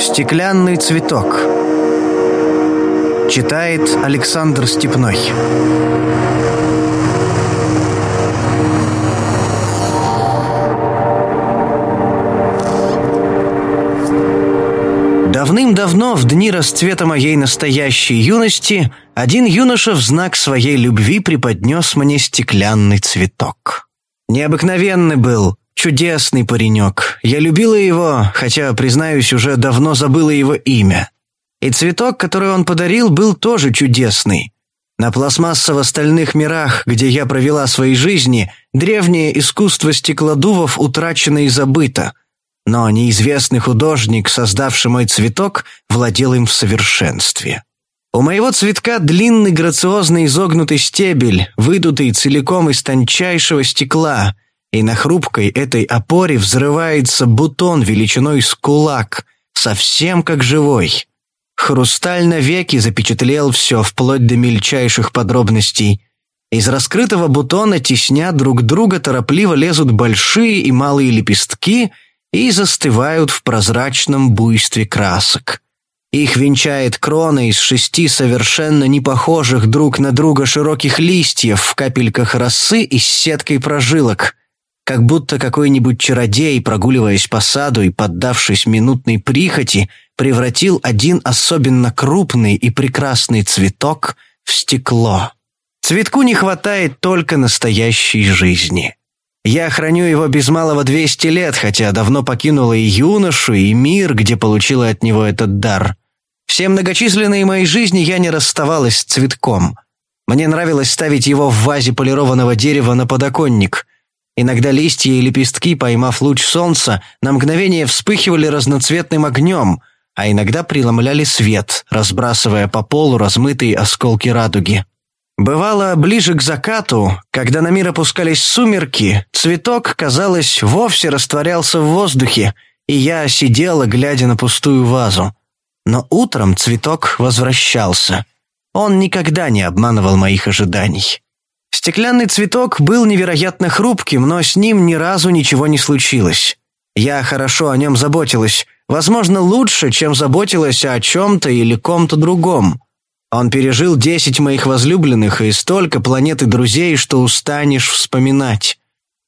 Стеклянный цветок. Читает Александр Степной. Давным-давно, в дни расцвета моей настоящей юности, один юноша в знак своей любви преподнес мне стеклянный цветок. Необыкновенный был, чудесный паренек. Я любила его, хотя, признаюсь, уже давно забыла его имя. И цветок, который он подарил, был тоже чудесный. На пластмассово-стальных мирах, где я провела свои жизни, древнее искусство стеклодувов утрачено и забыто. Но неизвестный художник, создавший мой цветок, владел им в совершенстве. У моего цветка длинный грациозный изогнутый стебель, выдутый целиком из тончайшего стекла – и на хрупкой этой опоре взрывается бутон величиной с кулак, совсем как живой. Хрусталь навеки запечатлел все вплоть до мельчайших подробностей. Из раскрытого бутона тесня друг друга торопливо лезут большие и малые лепестки и застывают в прозрачном буйстве красок. Их венчает крона из шести совершенно непохожих друг на друга широких листьев в капельках росы и сеткой прожилок как будто какой-нибудь чародей, прогуливаясь по саду и поддавшись минутной прихоти, превратил один особенно крупный и прекрасный цветок в стекло. Цветку не хватает только настоящей жизни. Я храню его без малого 200 лет, хотя давно покинула и юношу, и мир, где получила от него этот дар. Все многочисленные мои жизни я не расставалась с цветком. Мне нравилось ставить его в вазе полированного дерева на подоконник – Иногда листья и лепестки, поймав луч солнца, на мгновение вспыхивали разноцветным огнем, а иногда преломляли свет, разбрасывая по полу размытые осколки радуги. Бывало, ближе к закату, когда на мир опускались сумерки, цветок, казалось, вовсе растворялся в воздухе, и я сидела, глядя на пустую вазу. Но утром цветок возвращался. Он никогда не обманывал моих ожиданий. Стеклянный цветок был невероятно хрупким, но с ним ни разу ничего не случилось. Я хорошо о нем заботилась, возможно, лучше, чем заботилась о чем-то или ком-то другом. Он пережил десять моих возлюбленных и столько планет и друзей, что устанешь вспоминать.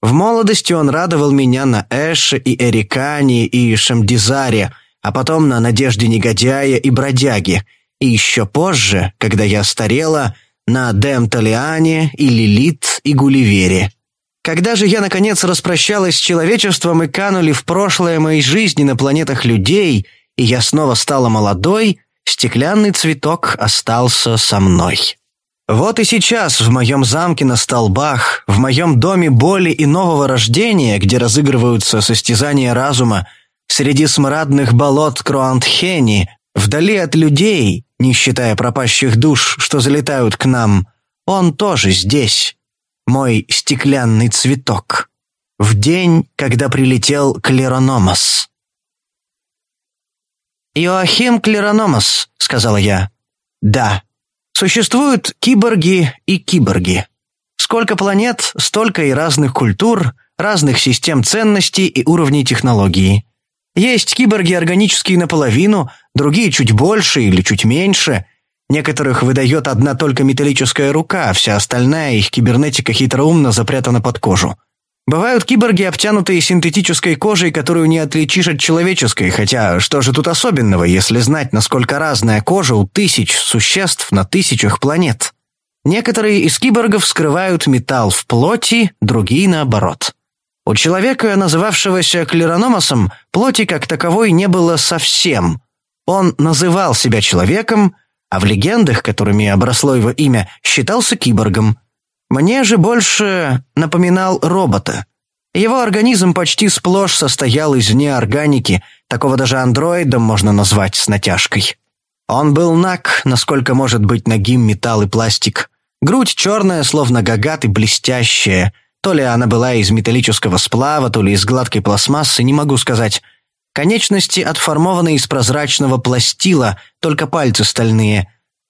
В молодости он радовал меня на Эше и Эрикане и Шамдизаре, а потом на Надежде Негодяя и Бродяге. И еще позже, когда я старела, на Дем Толиане и Лилит и Гулливере. Когда же я, наконец, распрощалась с человечеством и канули в прошлое моей жизни на планетах людей, и я снова стала молодой, стеклянный цветок остался со мной. Вот и сейчас в моем замке на столбах, в моем доме боли и нового рождения, где разыгрываются состязания разума, среди смрадных болот Круантхени, вдали от людей, не считая пропащих душ, что залетают к нам, он тоже здесь, мой стеклянный цветок, в день, когда прилетел Клерономос. «Иоахим Клерономос», — сказала я. «Да. Существуют киборги и киборги. Сколько планет, столько и разных культур, разных систем ценностей и уровней технологии. Есть киборги органические наполовину, другие чуть больше или чуть меньше. Некоторых выдает одна только металлическая рука, а вся остальная их кибернетика хитроумно запрятана под кожу. Бывают киборги, обтянутые синтетической кожей, которую не отличишь от человеческой, хотя что же тут особенного, если знать, насколько разная кожа у тысяч существ на тысячах планет. Некоторые из киборгов скрывают металл в плоти, другие наоборот. У человека, называвшегося клерономосом, плоти как таковой не было совсем. Он называл себя человеком, а в легендах, которыми обросло его имя, считался киборгом. Мне же больше напоминал робота. Его организм почти сплошь состоял из неорганики, такого даже андроидом можно назвать с натяжкой. Он был наг, насколько может быть нагим металл и пластик. Грудь черная, словно гагат и блестящая – то ли она была из металлического сплава, то ли из гладкой пластмассы, не могу сказать. Конечности отформованы из прозрачного пластила, только пальцы стальные.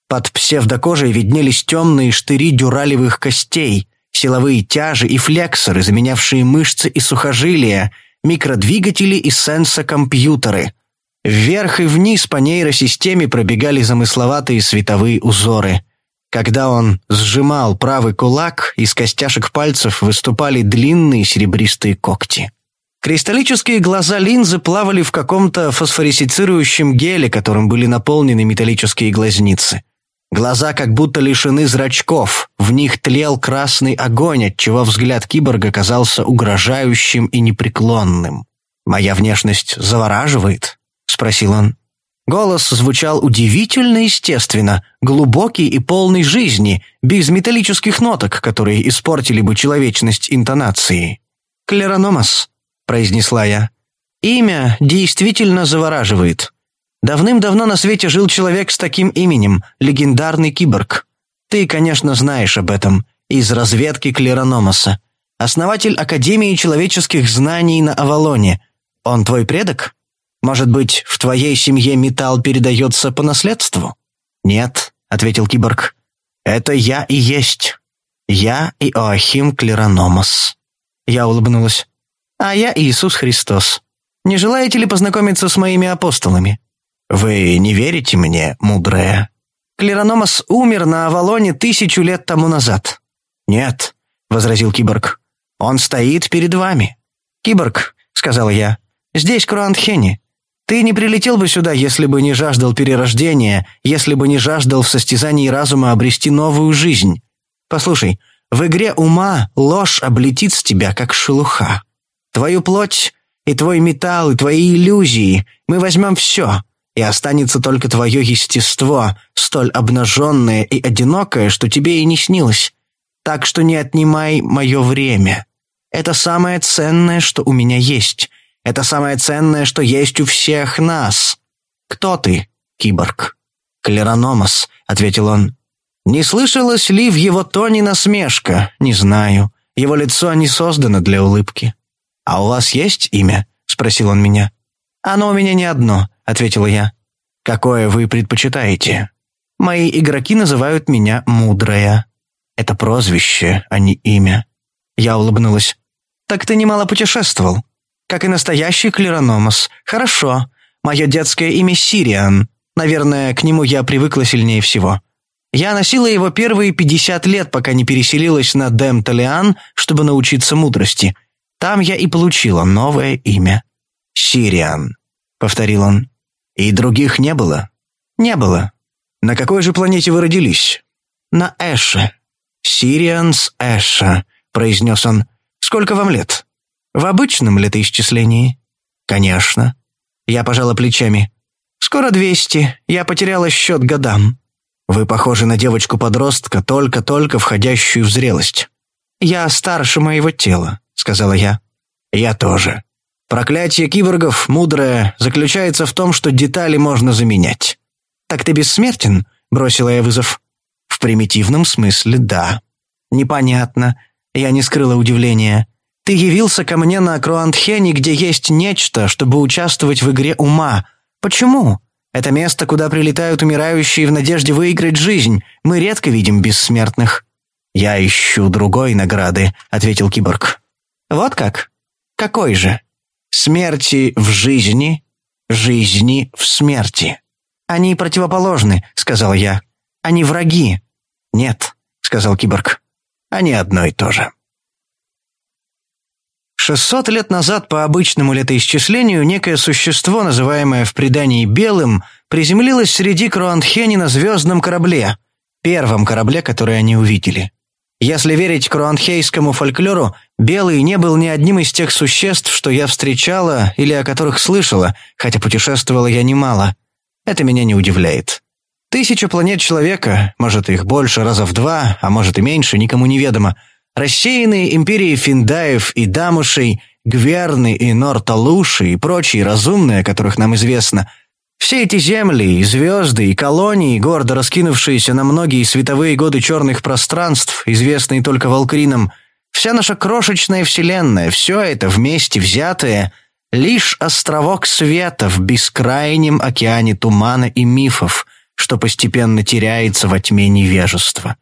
Под псевдокожей виднелись темные штыри дюралевых костей, силовые тяжи и флексоры, заменявшие мышцы и сухожилия, микродвигатели и сенсокомпьютеры. Вверх и вниз по нейросистеме пробегали замысловатые световые узоры. Когда он сжимал правый кулак, из костяшек пальцев выступали длинные серебристые когти. Кристаллические глаза линзы плавали в каком-то фосфоресцирующем геле, которым были наполнены металлические глазницы. Глаза как будто лишены зрачков, в них тлел красный огонь, отчего взгляд киборга казался угрожающим и непреклонным. «Моя внешность завораживает?» — спросил он. Голос звучал удивительно естественно, глубокий и полный жизни, без металлических ноток, которые испортили бы человечность интонации. «Клерономас», — произнесла я. «Имя действительно завораживает. Давным-давно на свете жил человек с таким именем, легендарный киборг. Ты, конечно, знаешь об этом, из разведки Клерономаса. Основатель Академии человеческих знаний на Авалоне. Он твой предок?» Может быть, в твоей семье металл передается по наследству?» «Нет», — ответил киборг. «Это я и есть. Я и Оахим Клерономос». Я улыбнулась. «А я Иисус Христос. Не желаете ли познакомиться с моими апостолами?» «Вы не верите мне, мудрая?» Клерономос умер на Авалоне тысячу лет тому назад. «Нет», — возразил киборг. «Он стоит перед вами». «Киборг», — сказал я, — «здесь Круантхени. Ты не прилетел бы сюда, если бы не жаждал перерождения, если бы не жаждал в состязании разума обрести новую жизнь. Послушай, в игре ума ложь облетит с тебя, как шелуха. Твою плоть и твой металл, и твои иллюзии мы возьмем все, и останется только твое естество, столь обнаженное и одинокое, что тебе и не снилось. Так что не отнимай мое время. Это самое ценное, что у меня есть, это самое ценное, что есть у всех нас. Кто ты, киборг?» «Клерономос», — ответил он. «Не слышалось ли в его тоне насмешка? Не знаю. Его лицо не создано для улыбки». «А у вас есть имя?» — спросил он меня. «Оно у меня не одно», — ответила я. «Какое вы предпочитаете?» «Мои игроки называют меня Мудрая». «Это прозвище, а не имя». Я улыбнулась. «Так ты немало путешествовал как и настоящий клерономос. Хорошо. Мое детское имя Сириан. Наверное, к нему я привыкла сильнее всего. Я носила его первые 50 лет, пока не переселилась на Талиан, чтобы научиться мудрости. Там я и получила новое имя. «Сириан», — повторил он. «И других не было?» «Не было». «На какой же планете вы родились?» «На Эше». «Сирианс Эша», — произнес он. «Сколько вам лет?» В обычном летоисчислении? Конечно. Я пожала плечами. Скоро двести. Я потеряла счет годам. Вы похожи на девочку-подростка, только-только входящую в зрелость. Я старше моего тела, сказала я. Я тоже. Проклятие киборгов, мудрое, заключается в том, что детали можно заменять. Так ты бессмертен? Бросила я вызов. В примитивном смысле, да. Непонятно. Я не скрыла удивления. Ты явился ко мне на Круантхене, где есть нечто, чтобы участвовать в игре ума. Почему? Это место, куда прилетают умирающие в надежде выиграть жизнь. Мы редко видим бессмертных». «Я ищу другой награды», — ответил киборг. «Вот как? Какой же? Смерти в жизни, жизни в смерти». «Они противоположны», — сказал я. «Они враги». «Нет», — сказал киборг. «Они одно и то же». 600 лет назад по обычному летоисчислению некое существо, называемое в предании «белым», приземлилось среди Круантхени на звездном корабле, первом корабле, который они увидели. Если верить круанхейскому фольклору, Белый не был ни одним из тех существ, что я встречала или о которых слышала, хотя путешествовала я немало. Это меня не удивляет. Тысяча планет человека, может их больше раза в два, а может и меньше, никому неведомо – Рассеянные империи Финдаев и Дамушей, Гверны и Норталуши и прочие разумные, о которых нам известно, все эти земли, и звезды, и колонии, гордо раскинувшиеся на многие световые годы черных пространств, известные только Волкринам, вся наша крошечная вселенная, все это вместе взятое — лишь островок света в бескрайнем океане тумана и мифов, что постепенно теряется во тьме невежества.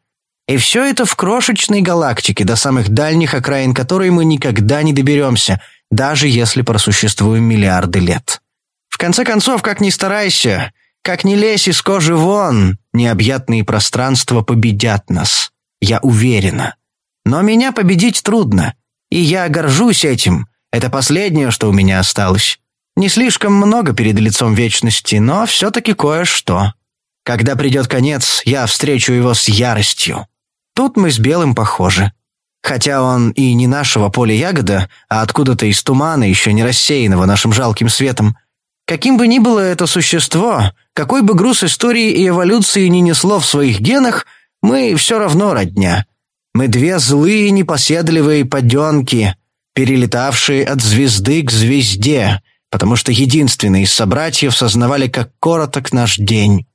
И все это в крошечной галактике, до самых дальних окраин которой мы никогда не доберемся, даже если просуществуем миллиарды лет. В конце концов, как ни старайся, как ни лезь из кожи вон, необъятные пространства победят нас. Я уверена. Но меня победить трудно, и я горжусь этим. Это последнее, что у меня осталось. Не слишком много перед лицом вечности, но все-таки кое-что. Когда придет конец, я встречу его с яростью. Тут мы с Белым похожи. Хотя он и не нашего поля ягода, а откуда-то из тумана, еще не рассеянного нашим жалким светом. Каким бы ни было это существо, какой бы груз истории и эволюции ни несло в своих генах, мы все равно родня. Мы две злые непоседливые поденки, перелетавшие от звезды к звезде, потому что единственные из собратьев сознавали, как короток наш день.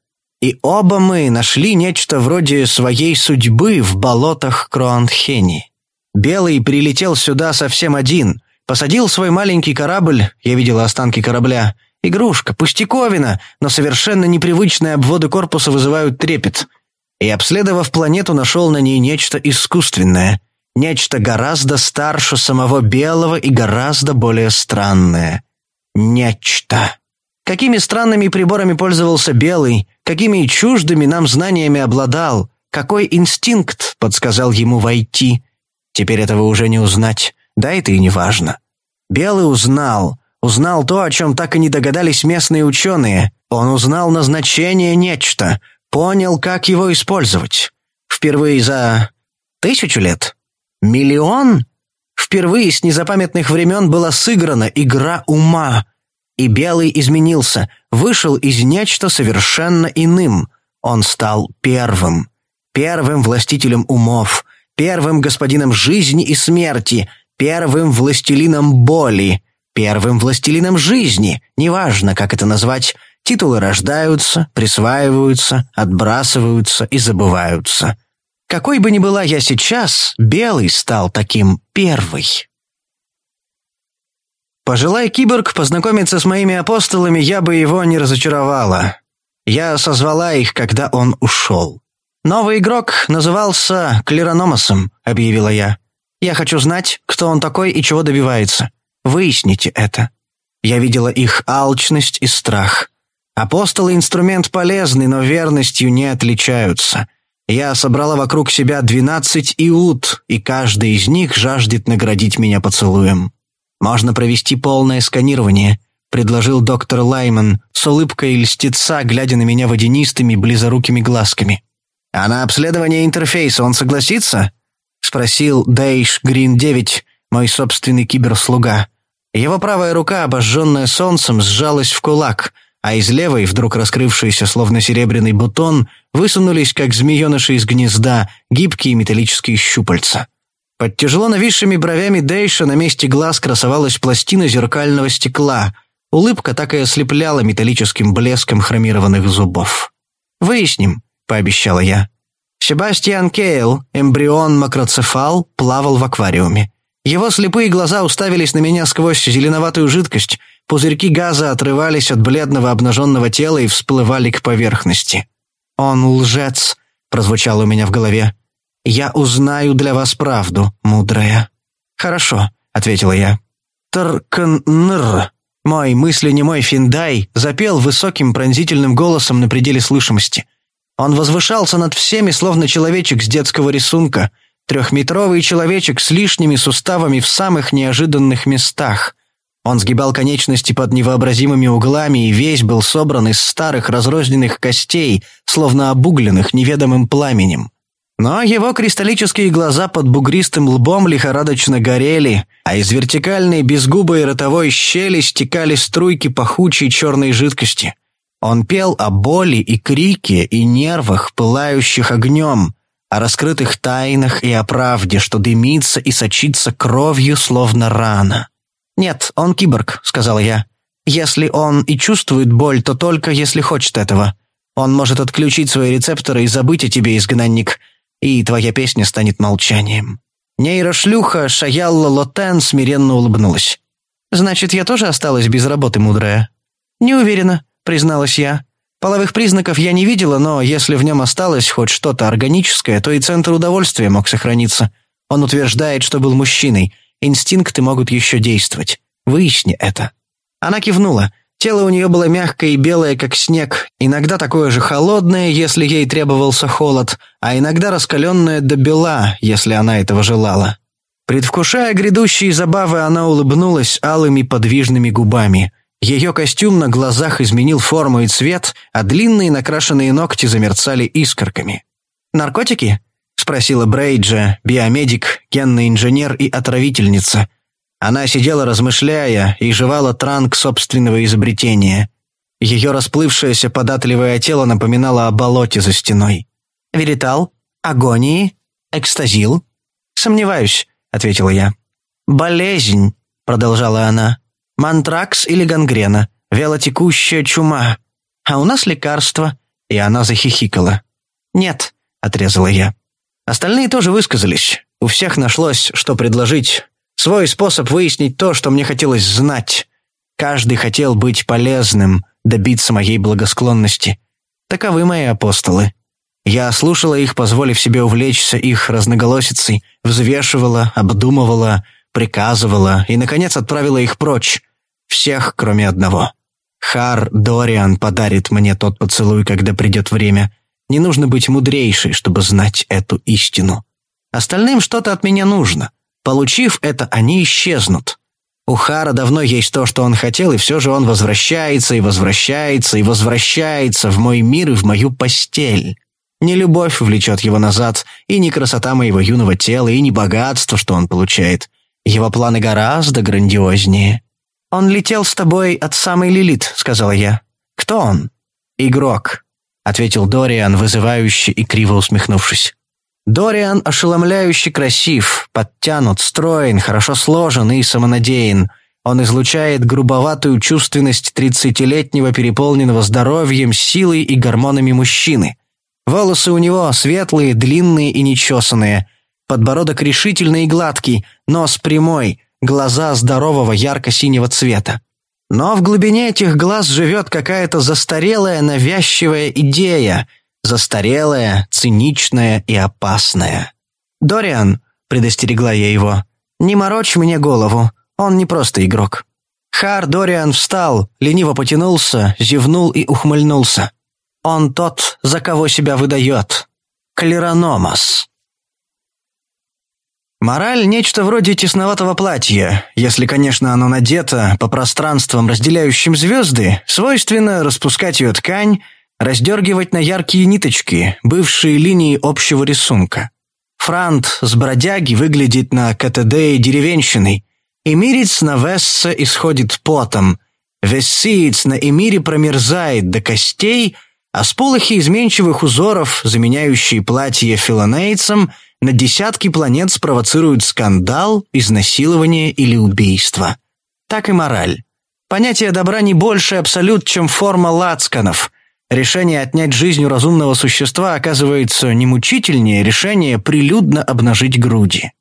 И оба мы нашли нечто вроде своей судьбы в болотах Кроанхени. Белый прилетел сюда совсем один, посадил свой маленький корабль, я видела останки корабля, игрушка, пустяковина, но совершенно непривычные обводы корпуса вызывают трепет. И, обследовав планету, нашел на ней нечто искусственное, нечто гораздо старше самого Белого и гораздо более странное — Нечто. Какими странными приборами пользовался Белый, какими чуждыми нам знаниями обладал, какой инстинкт подсказал ему войти. Теперь этого уже не узнать, да это и не важно. Белый узнал, узнал то, о чем так и не догадались местные ученые. Он узнал назначение нечто, понял, как его использовать. Впервые за тысячу лет? Миллион? Впервые с незапамятных времен была сыграна игра ума. И Белый изменился, вышел из нечто совершенно иным. Он стал первым. Первым властителем умов, первым господином жизни и смерти, первым властелином боли, первым властелином жизни, неважно, как это назвать, титулы рождаются, присваиваются, отбрасываются и забываются. Какой бы ни была я сейчас, Белый стал таким первый. Пожелай киборг познакомиться с моими апостолами, я бы его не разочаровала. Я созвала их, когда он ушел. «Новый игрок назывался Клерономосом», — объявила я. «Я хочу знать, кто он такой и чего добивается. Выясните это». Я видела их алчность и страх. Апостолы — инструмент полезный, но верностью не отличаются. Я собрала вокруг себя двенадцать иуд, и каждый из них жаждет наградить меня поцелуем. Можно провести полное сканирование, предложил доктор Лайман с улыбкой льстеца, глядя на меня водянистыми, близорукими глазками. «А на обследование интерфейса он согласится?» — спросил Дейш Грин-9, мой собственный киберслуга. Его правая рука, обожженная солнцем, сжалась в кулак, а из левой, вдруг раскрывшийся словно серебряный бутон, высунулись, как змееныши из гнезда, гибкие металлические щупальца. Под тяжело нависшими бровями Дейша на месте глаз красовалась пластина зеркального стекла. Улыбка так и ослепляла металлическим блеском хромированных зубов. «Выясним», — пообещала я. Себастьян Кейл, эмбрион макроцефал, плавал в аквариуме. Его слепые глаза уставились на меня сквозь зеленоватую жидкость, Пузырьки газа отрывались от бледного обнаженного тела и всплывали к поверхности. «Он лжец», — прозвучало у меня в голове. «Я узнаю для вас правду, мудрая». «Хорошо», — ответила я. «Тркнр». Мой мысленемой Финдай запел высоким пронзительным голосом на пределе слышимости. Он возвышался над всеми, словно человечек с детского рисунка, трехметровый человечек с лишними суставами в самых неожиданных местах — он сгибал конечности под невообразимыми углами и весь был собран из старых разрозненных костей, словно обугленных неведомым пламенем. Но его кристаллические глаза под бугристым лбом лихорадочно горели, а из вертикальной безгубой ротовой щели стекали струйки пахучей черной жидкости. Он пел о боли и крике и нервах, пылающих огнем, о раскрытых тайнах и о правде, что дымится и сочится кровью, словно рана. «Нет, он киборг», — сказала я. «Если он и чувствует боль, то только если хочет этого. Он может отключить свои рецепторы и забыть о тебе, изгнанник, и твоя песня станет молчанием». Нейрошлюха Шаялла Лотен смиренно улыбнулась. «Значит, я тоже осталась без работы, мудрая?» «Не уверена», — призналась я. «Половых признаков я не видела, но если в нем осталось хоть что-то органическое, то и центр удовольствия мог сохраниться. Он утверждает, что был мужчиной, Инстинкты могут еще действовать. Выясни это». Она кивнула. Тело у нее было мягкое и белое, как снег, иногда такое же холодное, если ей требовался холод, а иногда раскаленное до бела, если она этого желала. Предвкушая грядущие забавы, она улыбнулась алыми подвижными губами. Ее костюм на глазах изменил форму и цвет, а длинные накрашенные ногти замерцали искорками. «Наркотики?» — спросила Брейджа, биомедик, генный инженер и отравительница. Она сидела размышляя и жевала транк собственного изобретения. Ее расплывшееся податливое тело напоминало о болоте за стеной. «Веритал? Агонии? Экстазил?» «Сомневаюсь», — ответила я. «Болезнь», — продолжала она. «Мантракс или гангрена, велотекущая чума. А у нас лекарство». И она захихикала. «Нет», — отрезала я. Остальные тоже высказались. У всех нашлось, что предложить. Свой способ выяснить то, что мне хотелось знать. Каждый хотел быть полезным, добиться моей благосклонности. Таковы мои апостолы. Я слушала их, позволив себе увлечься их разноголосицей, взвешивала, обдумывала, приказывала и, наконец, отправила их прочь. Всех, кроме одного. Хар Дориан подарит мне тот поцелуй, когда придет время. Не нужно быть мудрейшей, чтобы знать эту истину. Остальным что-то от меня нужно. Получив это, они исчезнут. У Хара давно есть то, что он хотел, и все же он возвращается и возвращается и возвращается в мой мир и в мою постель. Не любовь влечет его назад, и не красота моего юного тела, и не богатство, что он получает. Его планы гораздо грандиознее. «Он летел с тобой от самой Лилит», — сказала я. «Кто он?» «Игрок», — ответил Дориан, вызывающе и криво усмехнувшись. Дориан ошеломляюще красив, подтянут, строен, хорошо сложен и самонадеян. Он излучает грубоватую чувственность тридцатилетнего переполненного здоровьем, силой и гормонами мужчины. Волосы у него светлые, длинные и нечесанные. Подбородок решительный и гладкий, нос прямой, глаза здорового ярко-синего цвета. Но в глубине этих глаз живет какая-то застарелая навязчивая идея – Застарелая, циничная и опасная. «Дориан», — предостерегла я его, — «не морочь мне голову, он не просто игрок». Хар Дориан встал, лениво потянулся, зевнул и ухмыльнулся. «Он тот, за кого себя выдает. Клерономас». Мораль – нечто вроде тесноватого платья, если, конечно, оно надето по пространствам, разделяющим звезды, свойственно распускать ее ткань, раздергивать на яркие ниточки, бывшие линии общего рисунка. Франт с бродяги выглядит на КТД деревенщиной, эмирец на Весса исходит потом, вессиец на эмире промерзает до костей, а сполохи изменчивых узоров, заменяющие платье филонейцам, на десятки планет спровоцируют скандал, изнасилование или убийство. Так и мораль. Понятие добра не больше абсолют, чем форма лацканов – Решение отнять жизнь у разумного существа оказывается не мучительнее решения прилюдно обнажить груди.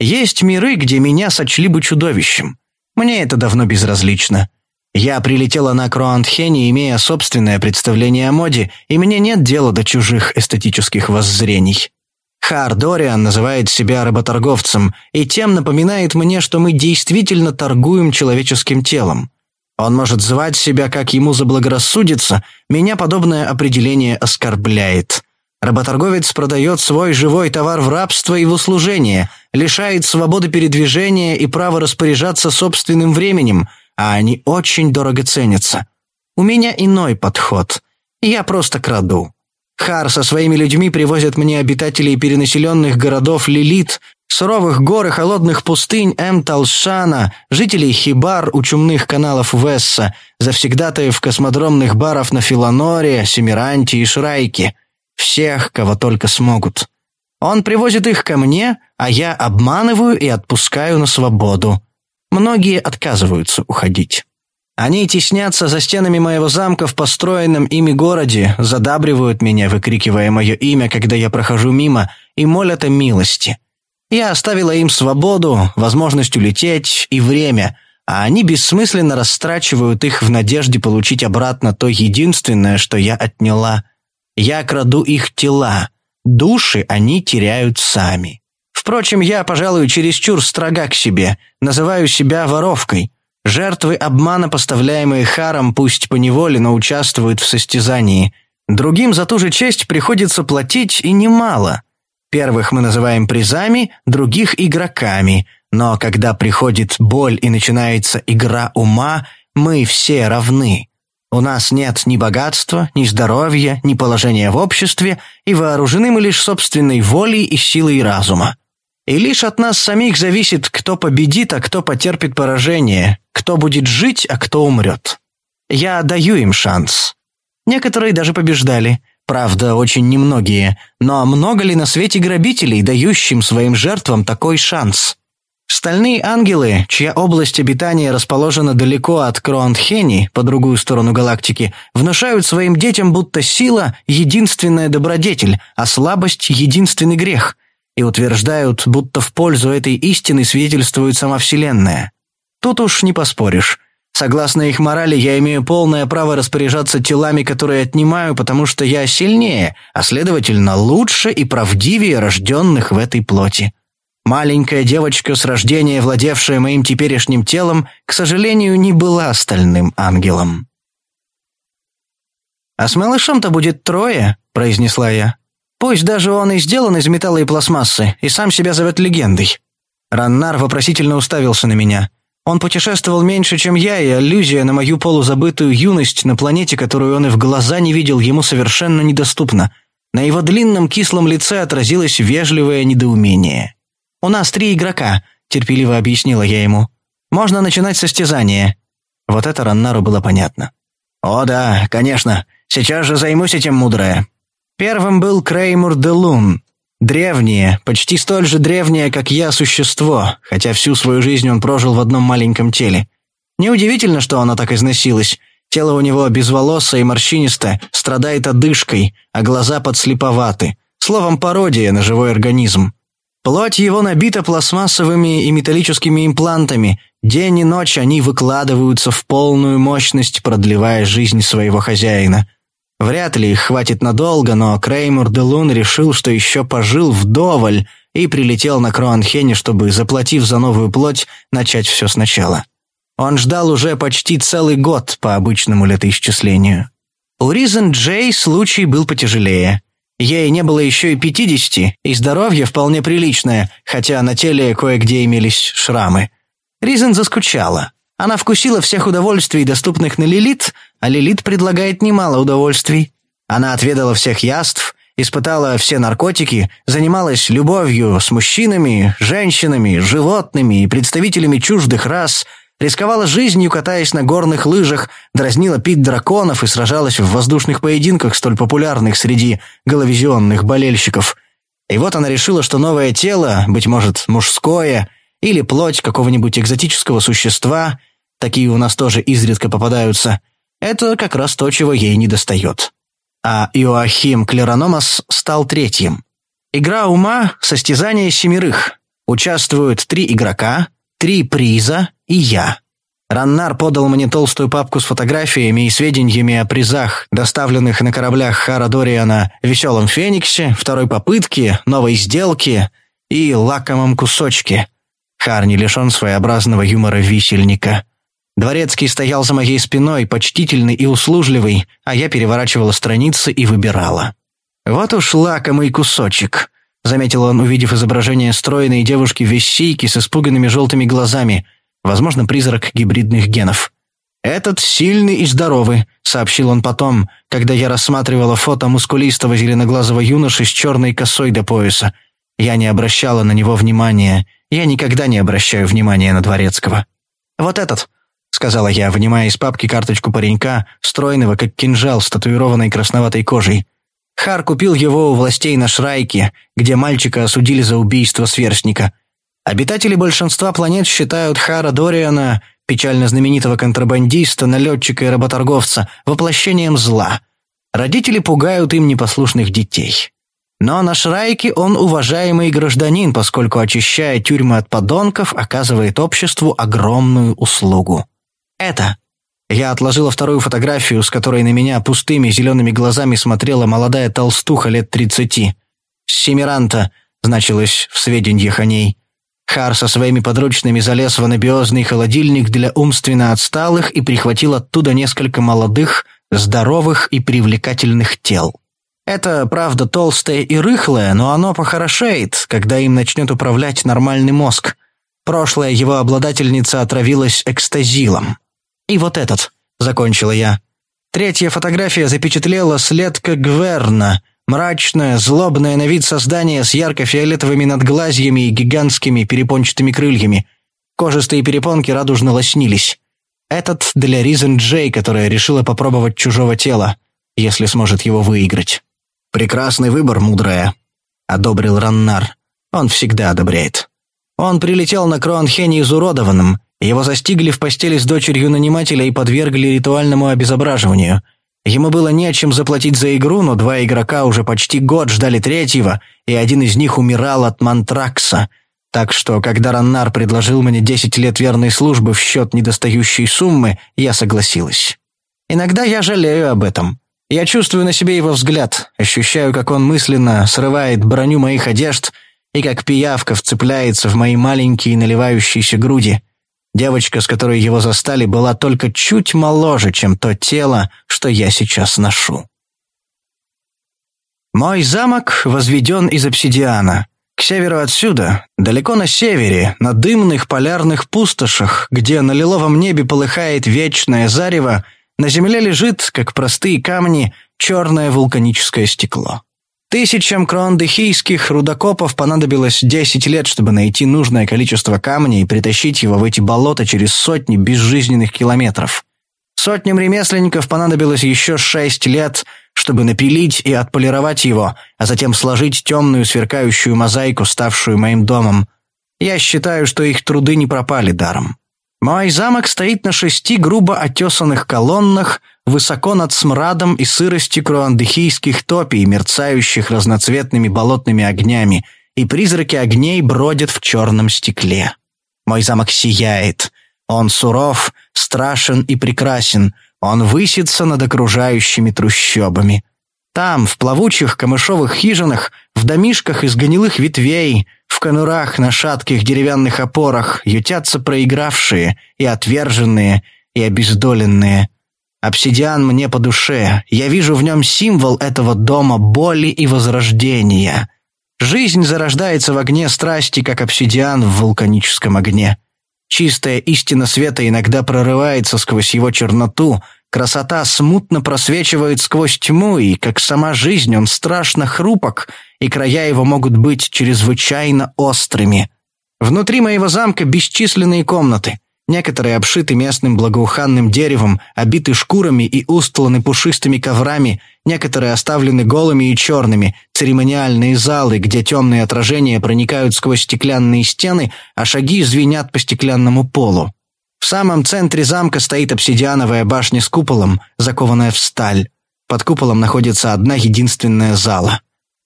Есть миры, где меня сочли бы чудовищем. Мне это давно безразлично. Я прилетела на Кроантхене, имея собственное представление о моде, и мне нет дела до чужих эстетических воззрений. Хар Дориан называет себя работорговцем и тем напоминает мне, что мы действительно торгуем человеческим телом. Он может звать себя, как ему заблагорассудится, меня подобное определение оскорбляет. Работорговец продает свой живой товар в рабство и в услужение, лишает свободы передвижения и права распоряжаться собственным временем, а они очень дорого ценятся. У меня иной подход. Я просто краду. Хар со своими людьми привозят мне обитателей перенаселенных городов Лилит, суровых гор и холодных пустынь М-Талшана, жителей Хибар у чумных каналов Весса, завсегдатаев космодромных баров на Филаноре, Семиранте и Шрайке. Всех, кого только смогут. Он привозит их ко мне, а я обманываю и отпускаю на свободу. Многие отказываются уходить. Они теснятся за стенами моего замка в построенном ими городе, задабривают меня, выкрикивая мое имя, когда я прохожу мимо, и молят о милости. Я оставила им свободу, возможность улететь и время, а они бессмысленно растрачивают их в надежде получить обратно то единственное, что я отняла. Я краду их тела, души они теряют сами. Впрочем, я, пожалуй, чересчур строга к себе, называю себя воровкой – Жертвы обмана, поставляемые Харом, пусть поневоле, но участвуют в состязании. Другим за ту же честь приходится платить и немало. Первых мы называем призами, других – игроками. Но когда приходит боль и начинается игра ума, мы все равны. У нас нет ни богатства, ни здоровья, ни положения в обществе, и вооружены мы лишь собственной волей и силой разума. И лишь от нас самих зависит, кто победит, а кто потерпит поражение, кто будет жить, а кто умрет. Я даю им шанс. Некоторые даже побеждали. Правда, очень немногие. Но много ли на свете грабителей, дающим своим жертвам такой шанс? Стальные ангелы, чья область обитания расположена далеко от Кроантхени, по другую сторону галактики, внушают своим детям, будто сила – единственная добродетель, а слабость – единственный грех, и утверждают, будто в пользу этой истины свидетельствует сама Вселенная. Тут уж не поспоришь. Согласно их морали, я имею полное право распоряжаться телами, которые отнимаю, потому что я сильнее, а следовательно, лучше и правдивее рожденных в этой плоти. Маленькая девочка с рождения, владевшая моим теперешним телом, к сожалению, не была остальным ангелом. «А с малышом-то будет трое», — произнесла я. «Пусть даже он и сделан из металла и пластмассы, и сам себя зовет легендой». Раннар вопросительно уставился на меня. Он путешествовал меньше, чем я, и аллюзия на мою полузабытую юность на планете, которую он и в глаза не видел, ему совершенно недоступна. На его длинном кислом лице отразилось вежливое недоумение. «У нас три игрока», — терпеливо объяснила я ему. «Можно начинать состязание». Вот это Раннару было понятно. «О да, конечно. Сейчас же займусь этим, мудрая». Первым был Креймур де Лун. Древнее, почти столь же древнее, как я, существо, хотя всю свою жизнь он прожил в одном маленьком теле. Неудивительно, что оно так износилось. Тело у него безволосое и морщинистое, страдает одышкой, а глаза подслеповаты. Словом, пародия на живой организм. Плоть его набита пластмассовыми и металлическими имплантами. День и ночь они выкладываются в полную мощность, продлевая жизнь своего хозяина. Вряд ли их хватит надолго, но Креймур де Лун решил, что еще пожил вдоволь и прилетел на Кроанхене, чтобы, заплатив за новую плоть, начать все сначала. Он ждал уже почти целый год по обычному летоисчислению. У Ризен Джей случай был потяжелее. Ей не было еще и пятидесяти, и здоровье вполне приличное, хотя на теле кое-где имелись шрамы. Ризен заскучала. Она вкусила всех удовольствий, доступных на Лилит, а Лилит предлагает немало удовольствий. Она отведала всех яств, испытала все наркотики, занималась любовью с мужчинами, женщинами, животными и представителями чуждых рас – Рисковала жизнью, катаясь на горных лыжах, дразнила пить драконов и сражалась в воздушных поединках, столь популярных среди головизионных болельщиков. И вот она решила, что новое тело, быть может, мужское, или плоть какого-нибудь экзотического существа, такие у нас тоже изредка попадаются, это как раз то, чего ей не достает. А Иоахим Клерономас стал третьим. Игра ума – состязание семерых. Участвуют три игрока, три приза – и я. Раннар подал мне толстую папку с фотографиями и сведениями о призах, доставленных на кораблях Хара Дориана «Веселом Фениксе», «Второй попытке», «Новой сделке» и «Лакомом кусочке». Хар не лишен своеобразного юмора висельника. Дворецкий стоял за моей спиной, почтительный и услужливый, а я переворачивала страницы и выбирала. «Вот уж лакомый кусочек», — заметил он, увидев изображение стройной девушки в вещейке с испуганными желтыми глазами — Возможно, призрак гибридных генов. «Этот сильный и здоровый», — сообщил он потом, когда я рассматривала фото мускулистого зеленоглазого юноши с черной косой до пояса. Я не обращала на него внимания. Я никогда не обращаю внимания на Дворецкого. «Вот этот», — сказала я, вынимая из папки карточку паренька, стройного, как кинжал, с татуированной красноватой кожей. Хар купил его у властей на Шрайке, где мальчика осудили за убийство сверстника. Обитатели большинства планет считают Хара Дориана, печально знаменитого контрабандиста, налетчика и работорговца, воплощением зла. Родители пугают им непослушных детей. Но на Шрайке он уважаемый гражданин, поскольку, очищая тюрьмы от подонков, оказывает обществу огромную услугу. Это. Я отложила вторую фотографию, с которой на меня пустыми зелеными глазами смотрела молодая толстуха лет тридцати. «Семиранта» значилось в сведениях о ней. Хар со своими подручными залез в анабиозный холодильник для умственно отсталых и прихватил оттуда несколько молодых, здоровых и привлекательных тел. Это, правда, толстое и рыхлое, но оно похорошеет, когда им начнет управлять нормальный мозг. Прошлая его обладательница отравилась экстазилом. И вот этот, закончила я. Третья фотография запечатлела следка Гверна, мрачное, злобное на вид создание с ярко-фиолетовыми надглазьями и гигантскими перепончатыми крыльями. Кожистые перепонки радужно лоснились. Этот для Ризен Джей, которая решила попробовать чужого тела, если сможет его выиграть. «Прекрасный выбор, мудрая», — одобрил Раннар. «Он всегда одобряет». Он прилетел на Кроанхене изуродованным, его застигли в постели с дочерью нанимателя и подвергли ритуальному обезображиванию. Ему было не чем заплатить за игру, но два игрока уже почти год ждали третьего, и один из них умирал от мантракса. Так что, когда Раннар предложил мне 10 лет верной службы в счет недостающей суммы, я согласилась. Иногда я жалею об этом. Я чувствую на себе его взгляд, ощущаю, как он мысленно срывает броню моих одежд и как пиявка вцепляется в мои маленькие наливающиеся груди. Девочка, с которой его застали, была только чуть моложе, чем то тело, что я сейчас ношу. Мой замок возведен из обсидиана. К северу отсюда, далеко на севере, на дымных полярных пустошах, где на лиловом небе полыхает вечное зарево, на земле лежит, как простые камни, черное вулканическое стекло. Тысячам кроандехийских рудокопов понадобилось 10 лет, чтобы найти нужное количество камня и притащить его в эти болота через сотни безжизненных километров. Сотням ремесленников понадобилось еще 6 лет, чтобы напилить и отполировать его, а затем сложить темную сверкающую мозаику, ставшую моим домом. Я считаю, что их труды не пропали даром. Мой замок стоит на шести грубо отесанных колоннах, высоко над смрадом и сыростью круандыхийских топий, мерцающих разноцветными болотными огнями, и призраки огней бродят в черном стекле. Мой замок сияет. Он суров, страшен и прекрасен. Он высится над окружающими трущобами. Там, в плавучих камышовых хижинах, в домишках из гнилых ветвей, в конурах на шатких деревянных опорах ютятся проигравшие и отверженные, и обездоленные. Обсидиан мне по душе. Я вижу в нем символ этого дома боли и возрождения. Жизнь зарождается в огне страсти, как обсидиан в вулканическом огне. Чистая истина света иногда прорывается сквозь его черноту — Красота смутно просвечивает сквозь тьму, и, как сама жизнь, он страшно хрупок, и края его могут быть чрезвычайно острыми. Внутри моего замка бесчисленные комнаты. Некоторые обшиты местным благоуханным деревом, обиты шкурами и устланы пушистыми коврами, некоторые оставлены голыми и черными, церемониальные залы, где темные отражения проникают сквозь стеклянные стены, а шаги звенят по стеклянному полу. В самом центре замка стоит обсидиановая башня с куполом, закованная в сталь. Под куполом находится одна единственная зала.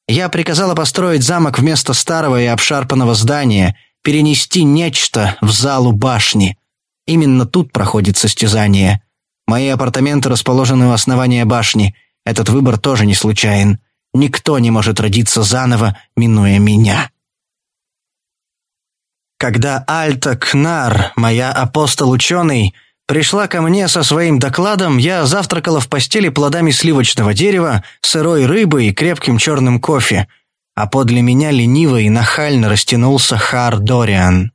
Я приказала построить замок вместо старого и обшарпанного здания, перенести нечто в залу башни. Именно тут проходит состязание. Мои апартаменты расположены у основания башни. Этот выбор тоже не случайен. Никто не может родиться заново, минуя меня. Когда Альта Кнар, моя апостол-ученый, пришла ко мне со своим докладом, я завтракала в постели плодами сливочного дерева, сырой рыбой и крепким черным кофе, а подле меня лениво и нахально растянулся Хар Дориан.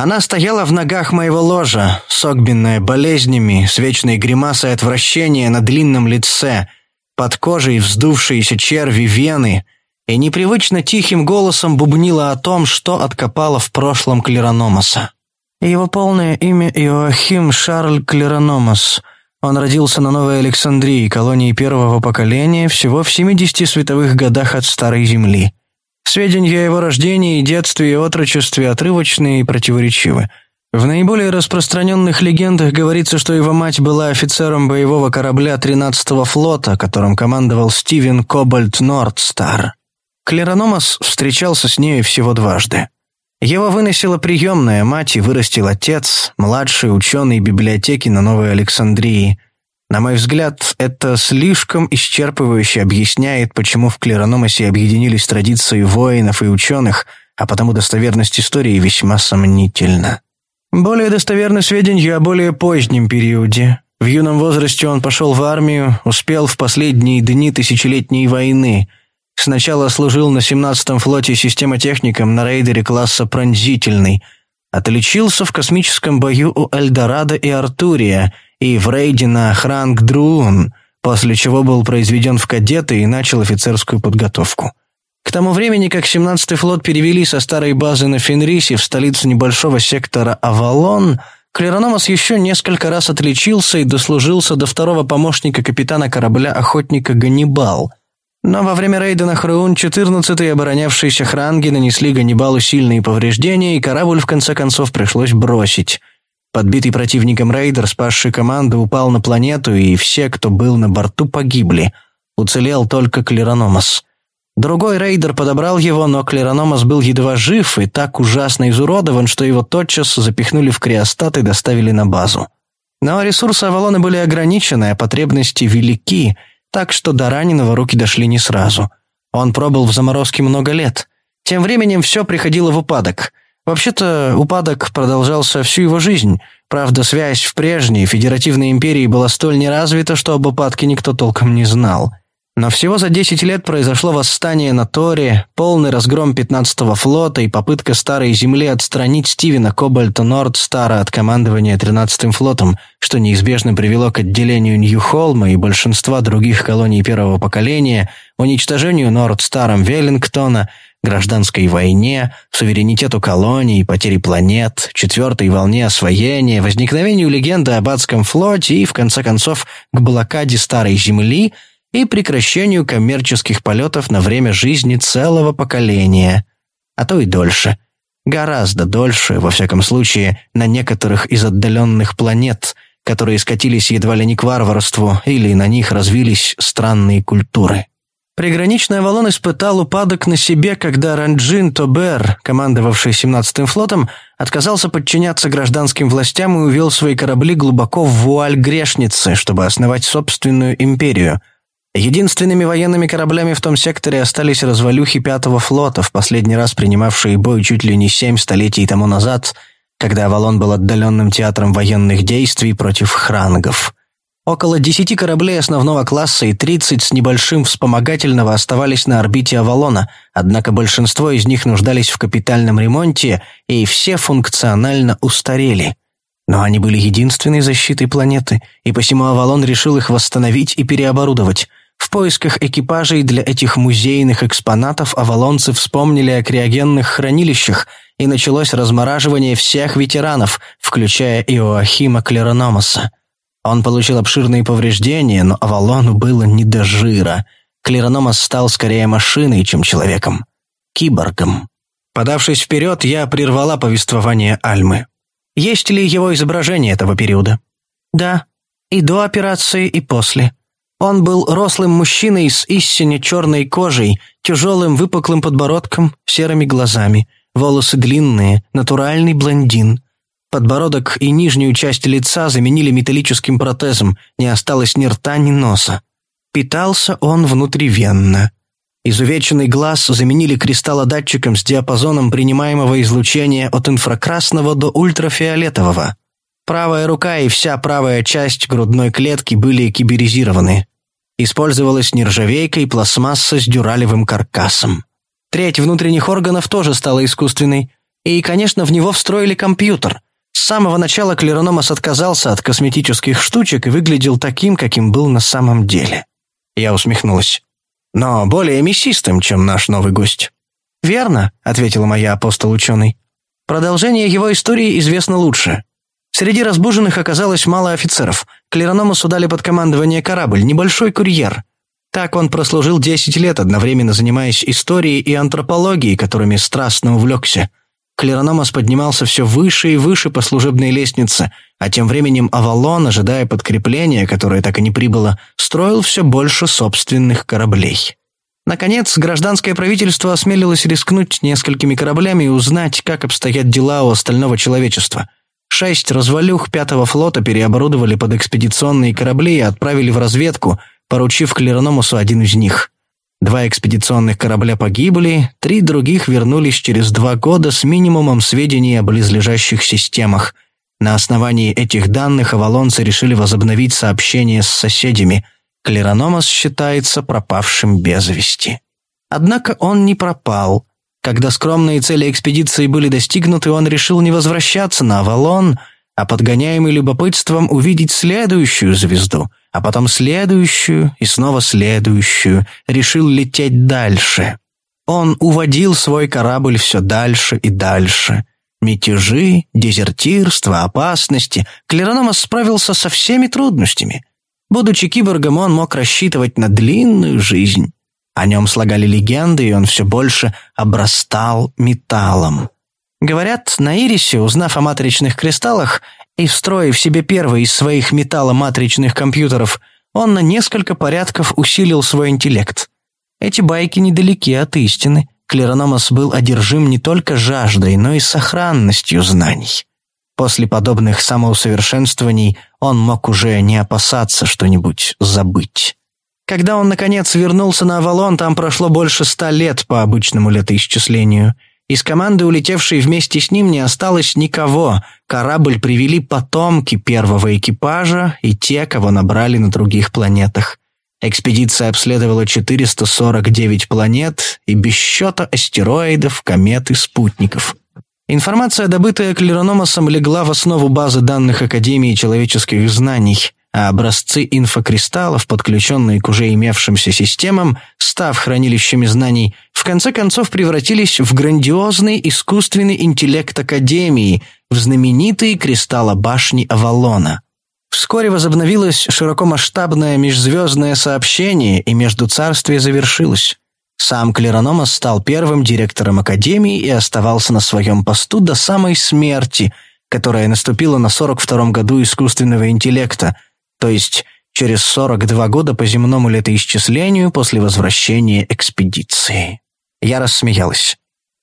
Она стояла в ногах моего ложа, согбенная болезнями, с вечной гримасой отвращения на длинном лице, под кожей вздувшиеся черви вены — и непривычно тихим голосом бубнила о том, что откопала в прошлом Клерономоса. Его полное имя Иоахим Шарль Клерономос. Он родился на Новой Александрии, колонии первого поколения, всего в 70 световых годах от Старой Земли. Сведения о его рождении, детстве и отрочестве отрывочные и противоречивы. В наиболее распространенных легендах говорится, что его мать была офицером боевого корабля 13-го флота, которым командовал Стивен Кобальт Нордстар. Клерономас встречался с нею всего дважды. Его выносила приемная мать и вырастил отец, младший ученый библиотеки на Новой Александрии. На мой взгляд, это слишком исчерпывающе объясняет, почему в Клерономасе объединились традиции воинов и ученых, а потому достоверность истории весьма сомнительна. Более достоверны сведения о более позднем периоде. В юном возрасте он пошел в армию, успел в последние дни тысячелетней войны. Сначала служил на 17-м флоте системотехником на рейдере класса «Пронзительный», отличился в космическом бою у Эльдорадо и Артурия и в рейде на Хранг-Друун, после чего был произведен в кадеты и начал офицерскую подготовку. К тому времени, как 17-й флот перевели со старой базы на Фенрисе в столицу небольшого сектора Авалон, Клерономос еще несколько раз отличился и дослужился до второго помощника капитана корабля-охотника Ганнибал. Но во время рейда на Хруун 14-й оборонявшиеся хранги нанесли Ганнибалу сильные повреждения, и корабль в конце концов пришлось бросить. Подбитый противником рейдер, спасший команду, упал на планету, и все, кто был на борту, погибли. Уцелел только Клерономос. Другой рейдер подобрал его, но Клерономос был едва жив и так ужасно изуродован, что его тотчас запихнули в криостат и доставили на базу. Но ресурсы Авалона были ограничены, а потребности велики, так что до раненого руки дошли не сразу. Он пробыл в заморозке много лет. Тем временем все приходило в упадок. Вообще-то упадок продолжался всю его жизнь. Правда, связь в прежней федеративной империи была столь неразвита, что об упадке никто толком не знал. Но всего за 10 лет произошло восстание на Торе, полный разгром 15-го флота и попытка Старой Земли отстранить Стивена Кобальта Нордстара от командования 13-м флотом, что неизбежно привело к отделению Нью-Холма и большинства других колоний первого поколения, уничтожению Нордстаром Веллингтона, гражданской войне, суверенитету колоний, потере планет, четвертой волне освоения, возникновению легенды об адском флоте и, в конце концов, к блокаде Старой Земли – и прекращению коммерческих полетов на время жизни целого поколения, а то и дольше. Гораздо дольше, во всяком случае, на некоторых из отдаленных планет, которые скатились едва ли не к варварству или на них развились странные культуры. Приграничный Авалон испытал упадок на себе, когда Ранджин Тобер, командовавший 17-м флотом, отказался подчиняться гражданским властям и увел свои корабли глубоко в вуаль грешницы, чтобы основать собственную империю – Единственными военными кораблями в том секторе остались развалюхи Пятого флота, в последний раз принимавшие бой чуть ли не семь столетий тому назад, когда Авалон был отдаленным театром военных действий против хрангов. Около десяти кораблей основного класса и тридцать с небольшим вспомогательного оставались на орбите Авалона, однако большинство из них нуждались в капитальном ремонте и все функционально устарели. Но они были единственной защитой планеты, и посему Авалон решил их восстановить и переоборудовать. В поисках экипажей для этих музейных экспонатов авалонцы вспомнили о криогенных хранилищах, и началось размораживание всех ветеранов, включая Иоахима Клерономоса. Он получил обширные повреждения, но Авалону было не до жира. Клерономос стал скорее машиной, чем человеком. Киборгом. Подавшись вперед, я прервала повествование Альмы. Есть ли его изображение этого периода? Да. И до операции, и после. Он был рослым мужчиной с истинно черной кожей, тяжелым выпуклым подбородком, серыми глазами, волосы длинные, натуральный блондин. Подбородок и нижнюю часть лица заменили металлическим протезом, не осталось ни рта, ни носа. Питался он внутривенно. Изувеченный глаз заменили кристаллодатчиком с диапазоном принимаемого излучения от инфракрасного до ультрафиолетового. Правая рука и вся правая часть грудной клетки были киберизированы. Использовалась нержавейка и пластмасса с дюралевым каркасом. Треть внутренних органов тоже стала искусственной. И, конечно, в него встроили компьютер. С самого начала Клерономос отказался от косметических штучек и выглядел таким, каким был на самом деле. Я усмехнулась. Но более мясистым, чем наш новый гость. «Верно», — ответила моя апостол-ученый. «Продолжение его истории известно лучше. Среди разбуженных оказалось мало офицеров. Клерономусу дали под командование корабль, небольшой курьер. Так он прослужил 10 лет, одновременно занимаясь историей и антропологией, которыми страстно увлекся. Клерономос поднимался все выше и выше по служебной лестнице, а тем временем Авалон, ожидая подкрепления, которое так и не прибыло, строил все больше собственных кораблей. Наконец, гражданское правительство осмелилось рискнуть несколькими кораблями и узнать, как обстоят дела у остального человечества – Шесть развалюх пятого флота переоборудовали под экспедиционные корабли и отправили в разведку, поручив Клерономусу один из них. Два экспедиционных корабля погибли, три других вернулись через два года с минимумом сведений о близлежащих системах. На основании этих данных авалонцы решили возобновить сообщение с соседями. Клерономос считается пропавшим без вести. Однако он не пропал. Когда скромные цели экспедиции были достигнуты, он решил не возвращаться на Авалон, а подгоняемый любопытством увидеть следующую звезду — а потом следующую и снова следующую, решил лететь дальше. Он уводил свой корабль все дальше и дальше. Мятежи, дезертирство, опасности. Клерономос справился со всеми трудностями. Будучи киборгом, он мог рассчитывать на длинную жизнь. О нем слагали легенды, и он все больше обрастал металлом. Говорят, на Ирисе, узнав о матричных кристаллах, и встроив себе первый из своих металломатричных компьютеров, он на несколько порядков усилил свой интеллект. Эти байки недалеки от истины. Клерономос был одержим не только жаждой, но и сохранностью знаний. После подобных самоусовершенствований он мог уже не опасаться что-нибудь забыть. Когда он, наконец, вернулся на Авалон, там прошло больше ста лет по обычному летоисчислению – из команды, улетевшей вместе с ним, не осталось никого. Корабль привели потомки первого экипажа и те, кого набрали на других планетах. Экспедиция обследовала 449 планет и без счета астероидов, комет и спутников. Информация, добытая Клерономосом, легла в основу базы данных Академии человеческих знаний а образцы инфокристаллов, подключенные к уже имевшимся системам, став хранилищами знаний, в конце концов превратились в грандиозный искусственный интеллект Академии, в знаменитые кристаллобашни Авалона. Вскоре возобновилось широкомасштабное межзвездное сообщение, и междуцарствие завершилось. Сам Клерономос стал первым директором Академии и оставался на своем посту до самой смерти, которая наступила на 42-м году искусственного интеллекта – то есть через 42 года по земному летоисчислению после возвращения экспедиции. Я рассмеялась.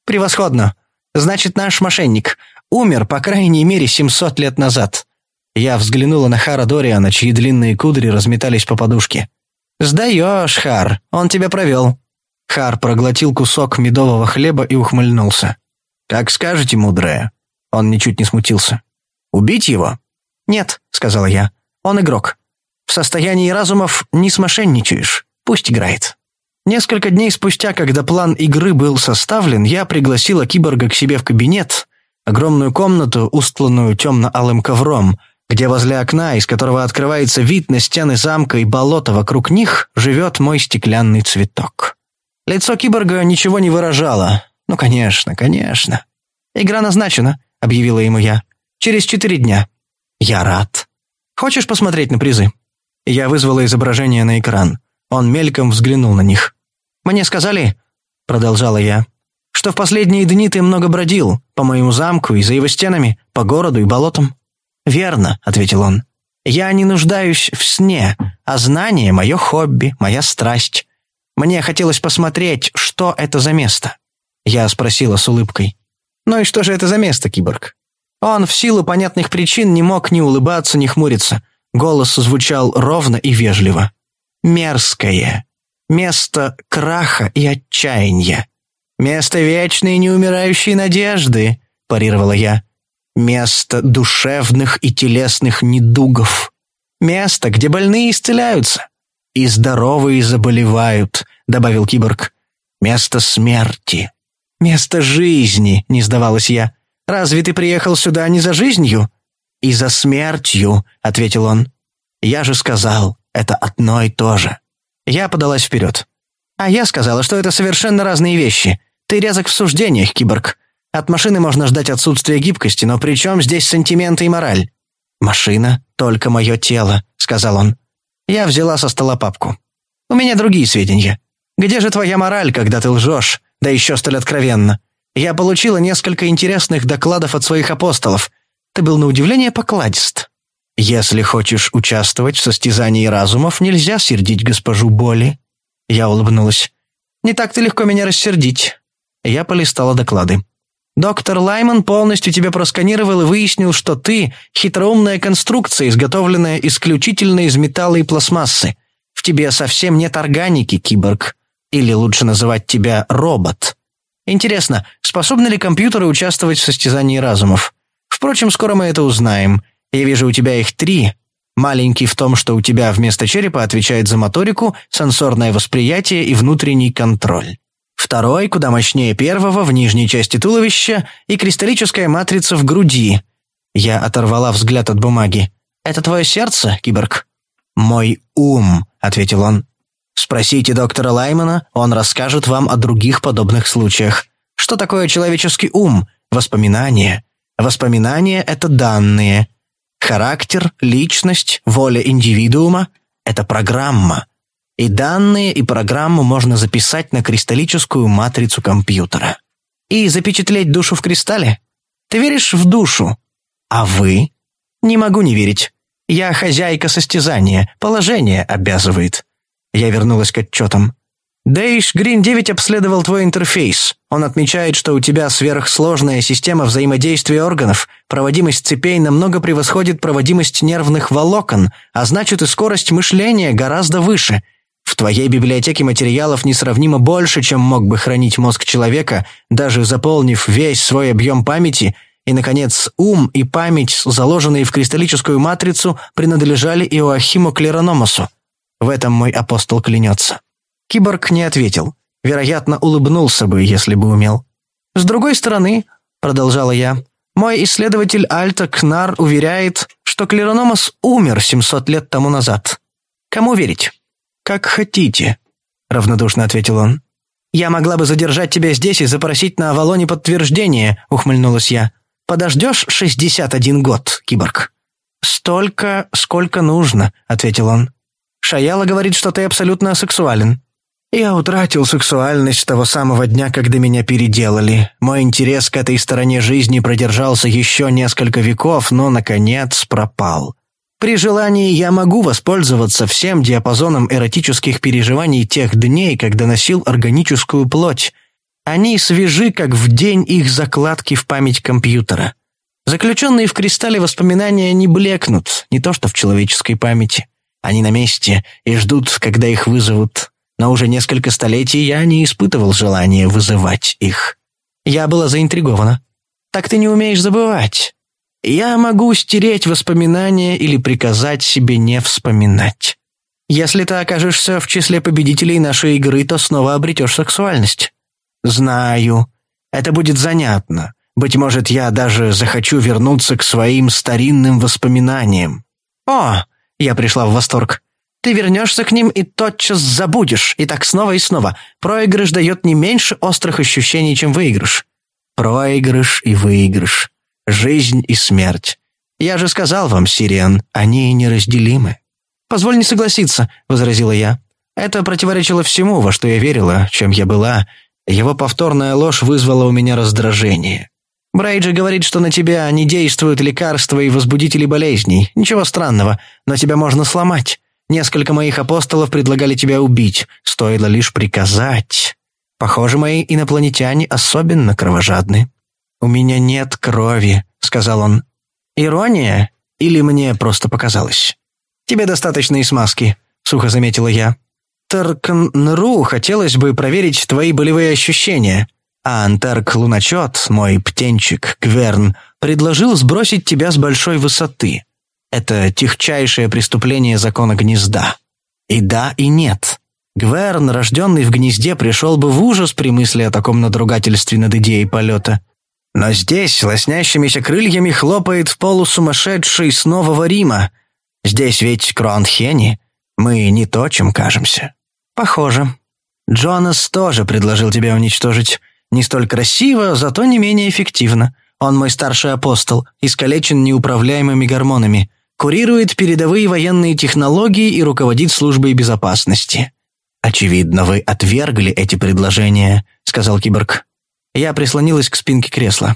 «Превосходно! Значит, наш мошенник умер, по крайней мере, 700 лет назад». Я взглянула на Хара Дориана, чьи длинные кудри разметались по подушке. «Сдаешь, Хар, он тебя провел». Хар проглотил кусок медового хлеба и ухмыльнулся. «Как скажете, мудрая». Он ничуть не смутился. «Убить его?» «Нет», — сказала я. Он игрок. В состоянии разумов не смошенничаешь. Пусть играет. Несколько дней спустя, когда план игры был составлен, я пригласила киборга к себе в кабинет, огромную комнату, устланную темно-алым ковром, где возле окна, из которого открывается вид на стены замка и болото вокруг них, живет мой стеклянный цветок. Лицо киборга ничего не выражало. «Ну, конечно, конечно». «Игра назначена», — объявила ему я. «Через четыре дня». «Я рад». Хочешь посмотреть на призы?» Я вызвала изображение на экран. Он мельком взглянул на них. «Мне сказали», — продолжала я, «что в последние дни ты много бродил по моему замку и за его стенами, по городу и болотам». «Верно», — ответил он. «Я не нуждаюсь в сне, а знание — мое хобби, моя страсть. Мне хотелось посмотреть, что это за место». Я спросила с улыбкой. «Ну и что же это за место, киборг?» Он в силу понятных причин не мог ни улыбаться, ни хмуриться. Голос звучал ровно и вежливо. «Мерзкое. Место краха и отчаяния. Место вечной неумирающей надежды», – парировала я. «Место душевных и телесных недугов. Место, где больные исцеляются. И здоровые заболевают», – добавил киборг. «Место смерти. Место жизни», – не сдавалась я. Разве ты приехал сюда не за жизнью?» «И за смертью», — ответил он. «Я же сказал, это одно и то же». Я подалась вперед. «А я сказала, что это совершенно разные вещи. Ты резок в суждениях, киборг. От машины можно ждать отсутствия гибкости, но при чем здесь сантименты и мораль?» «Машина — только мое тело», — сказал он. Я взяла со стола папку. «У меня другие сведения. Где же твоя мораль, когда ты лжешь, да еще столь откровенно? Я получила несколько интересных докладов от своих апостолов. Ты был на удивление покладист. Если хочешь участвовать в состязании разумов, нельзя сердить госпожу Боли. Я улыбнулась. Не так-то легко меня рассердить. Я полистала доклады. Доктор Лайман полностью тебя просканировал и выяснил, что ты – хитроумная конструкция, изготовленная исключительно из металла и пластмассы. В тебе совсем нет органики, киборг. Или лучше называть тебя робот. Интересно, способны ли компьютеры участвовать в состязании разумов? Впрочем, скоро мы это узнаем. Я вижу у тебя их три. Маленький в том, что у тебя вместо черепа отвечает за моторику, сенсорное восприятие и внутренний контроль. Второй, куда мощнее первого, в нижней части туловища и кристаллическая матрица в груди. Я оторвала взгляд от бумаги. «Это твое сердце, киборг?» «Мой ум», — ответил он. «Спросите доктора Лаймана, он расскажет вам о других подобных случаях. Что такое человеческий ум? Воспоминания. Воспоминания — это данные. Характер, личность, воля индивидуума — это программа. И данные и программу можно записать на кристаллическую матрицу компьютера. И запечатлеть душу в кристалле? Ты веришь в душу? А вы? Не могу не верить. Я хозяйка состязания, положение обязывает. Я вернулась к отчетам. Дейш Грин 9 обследовал твой интерфейс. Он отмечает, что у тебя сверхсложная система взаимодействия органов, проводимость цепей намного превосходит проводимость нервных волокон, а значит и скорость мышления гораздо выше. В твоей библиотеке материалов несравнимо больше, чем мог бы хранить мозг человека, даже заполнив весь свой объем памяти – и, наконец, ум и память, заложенные в кристаллическую матрицу, принадлежали Иоахиму Клерономосу. В этом мой апостол клянется. Киборг не ответил. Вероятно, улыбнулся бы, если бы умел. «С другой стороны», — продолжала я, «мой исследователь Альта Кнар уверяет, что Клерономос умер 700 лет тому назад. Кому верить?» «Как хотите», — равнодушно ответил он. «Я могла бы задержать тебя здесь и запросить на Авалоне подтверждение», — ухмыльнулась я. Подождешь шестьдесят один год, киборг?» «Столько, сколько нужно», — ответил он. «Шаяла говорит, что ты абсолютно асексуален». «Я утратил сексуальность с того самого дня, когда меня переделали. Мой интерес к этой стороне жизни продержался еще несколько веков, но, наконец, пропал. При желании я могу воспользоваться всем диапазоном эротических переживаний тех дней, когда носил органическую плоть, они свежи, как в день их закладки в память компьютера. Заключенные в кристалле воспоминания не блекнут, не то что в человеческой памяти. Они на месте и ждут, когда их вызовут. Но уже несколько столетий я не испытывал желания вызывать их. Я была заинтригована. «Так ты не умеешь забывать. Я могу стереть воспоминания или приказать себе не вспоминать. Если ты окажешься в числе победителей нашей игры, то снова обретешь сексуальность. «Знаю. Это будет занятно. Быть может, я даже захочу вернуться к своим старинным воспоминаниям». «О!» — я пришла в восторг. «Ты вернешься к ним и тотчас забудешь, и так снова и снова. Проигрыш дает не меньше острых ощущений, чем выигрыш». «Проигрыш и выигрыш. Жизнь и смерть. Я же сказал вам, Сириан, они неразделимы». «Позволь не согласиться», — возразила я. «Это противоречило всему, во что я верила, чем я была, его повторная ложь вызвала у меня раздражение. Брайджи говорит, что на тебя не действуют лекарства и возбудители болезней. Ничего странного, но тебя можно сломать. Несколько моих апостолов предлагали тебя убить. Стоило лишь приказать. Похоже, мои инопланетяне особенно кровожадны. «У меня нет крови», — сказал он. «Ирония? Или мне просто показалось?» «Тебе достаточно и смазки», — сухо заметила я. Таркнру хотелось бы проверить твои болевые ощущения. А Антарк-луночет, мой птенчик, Кверн, предложил сбросить тебя с большой высоты. Это техчайшее преступление закона гнезда. И да, и нет. Гверн, рожденный в гнезде, пришел бы в ужас при мысли о таком надругательстве над идеей полета. Но здесь лоснящимися крыльями хлопает полусумасшедший с Нового Рима. Здесь ведь Кронхени. Мы не то, чем кажемся». «Похоже. Джонас тоже предложил тебя уничтожить. Не столь красиво, зато не менее эффективно. Он мой старший апостол, искалечен неуправляемыми гормонами, курирует передовые военные технологии и руководит службой безопасности». «Очевидно, вы отвергли эти предложения», — сказал киборг. Я прислонилась к спинке кресла.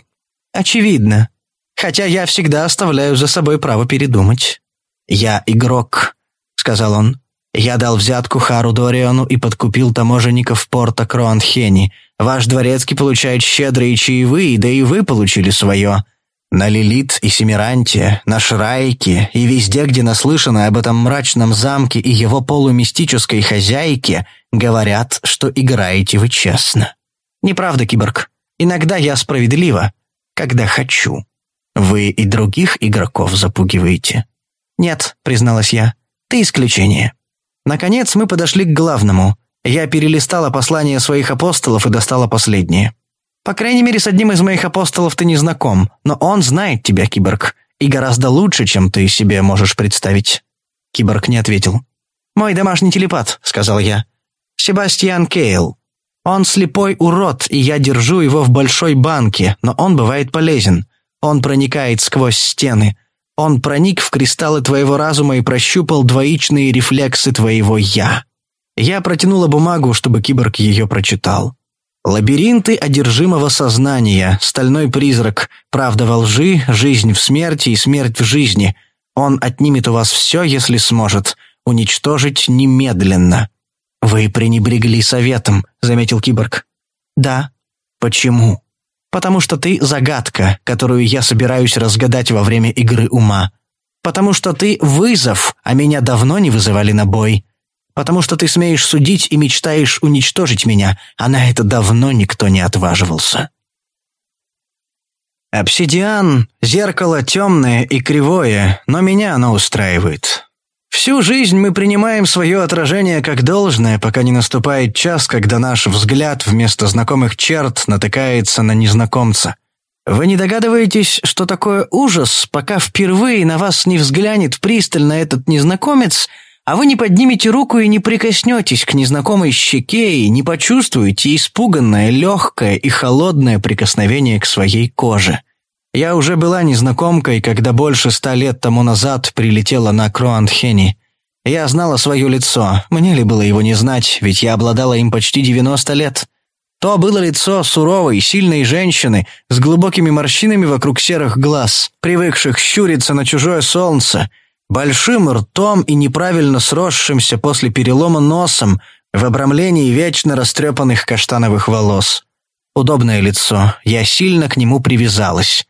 «Очевидно. Хотя я всегда оставляю за собой право передумать. Я игрок, сказал он. «Я дал взятку Хару Дориану и подкупил таможенников порта Кроанхени. Ваш дворецкий получает щедрые чаевые, да и вы получили свое. На Лилит и Семиранте, на Шрайке и везде, где наслышано об этом мрачном замке и его полумистической хозяйке, говорят, что играете вы честно. Неправда, киборг. Иногда я справедлива, когда хочу. Вы и других игроков запугиваете. Нет, призналась я, ты исключение. Наконец мы подошли к главному. Я перелистала послание своих апостолов и достала последнее. По крайней мере, с одним из моих апостолов ты не знаком, но он знает тебя, киборг, и гораздо лучше, чем ты себе можешь представить». Киборг не ответил. «Мой домашний телепат», — сказал я. «Себастьян Кейл. Он слепой урод, и я держу его в большой банке, но он бывает полезен. Он проникает сквозь стены. Он проник в кристаллы твоего разума и прощупал двоичные рефлексы твоего «я». Я протянула бумагу, чтобы киборг ее прочитал. Лабиринты одержимого сознания, стальной призрак, правда во лжи, жизнь в смерти и смерть в жизни. Он отнимет у вас все, если сможет, уничтожить немедленно. «Вы пренебрегли советом», — заметил киборг. «Да». «Почему?» «Потому что ты загадка, которую я собираюсь разгадать во время игры ума. Потому что ты вызов, а меня давно не вызывали на бой потому что ты смеешь судить и мечтаешь уничтожить меня, а на это давно никто не отваживался. Обсидиан — зеркало темное и кривое, но меня оно устраивает. Всю жизнь мы принимаем свое отражение как должное, пока не наступает час, когда наш взгляд вместо знакомых черт натыкается на незнакомца. Вы не догадываетесь, что такое ужас, пока впервые на вас не взглянет пристально этот незнакомец — а вы не поднимете руку и не прикоснетесь к незнакомой щеке и не почувствуете испуганное, легкое и холодное прикосновение к своей коже. Я уже была незнакомкой, когда больше ста лет тому назад прилетела на Кроантхени. Я знала свое лицо, мне ли было его не знать, ведь я обладала им почти 90 лет. То было лицо суровой, сильной женщины с глубокими морщинами вокруг серых глаз, привыкших щуриться на чужое солнце, большим ртом и неправильно сросшимся после перелома носом в обрамлении вечно растрепанных каштановых волос. Удобное лицо, я сильно к нему привязалась.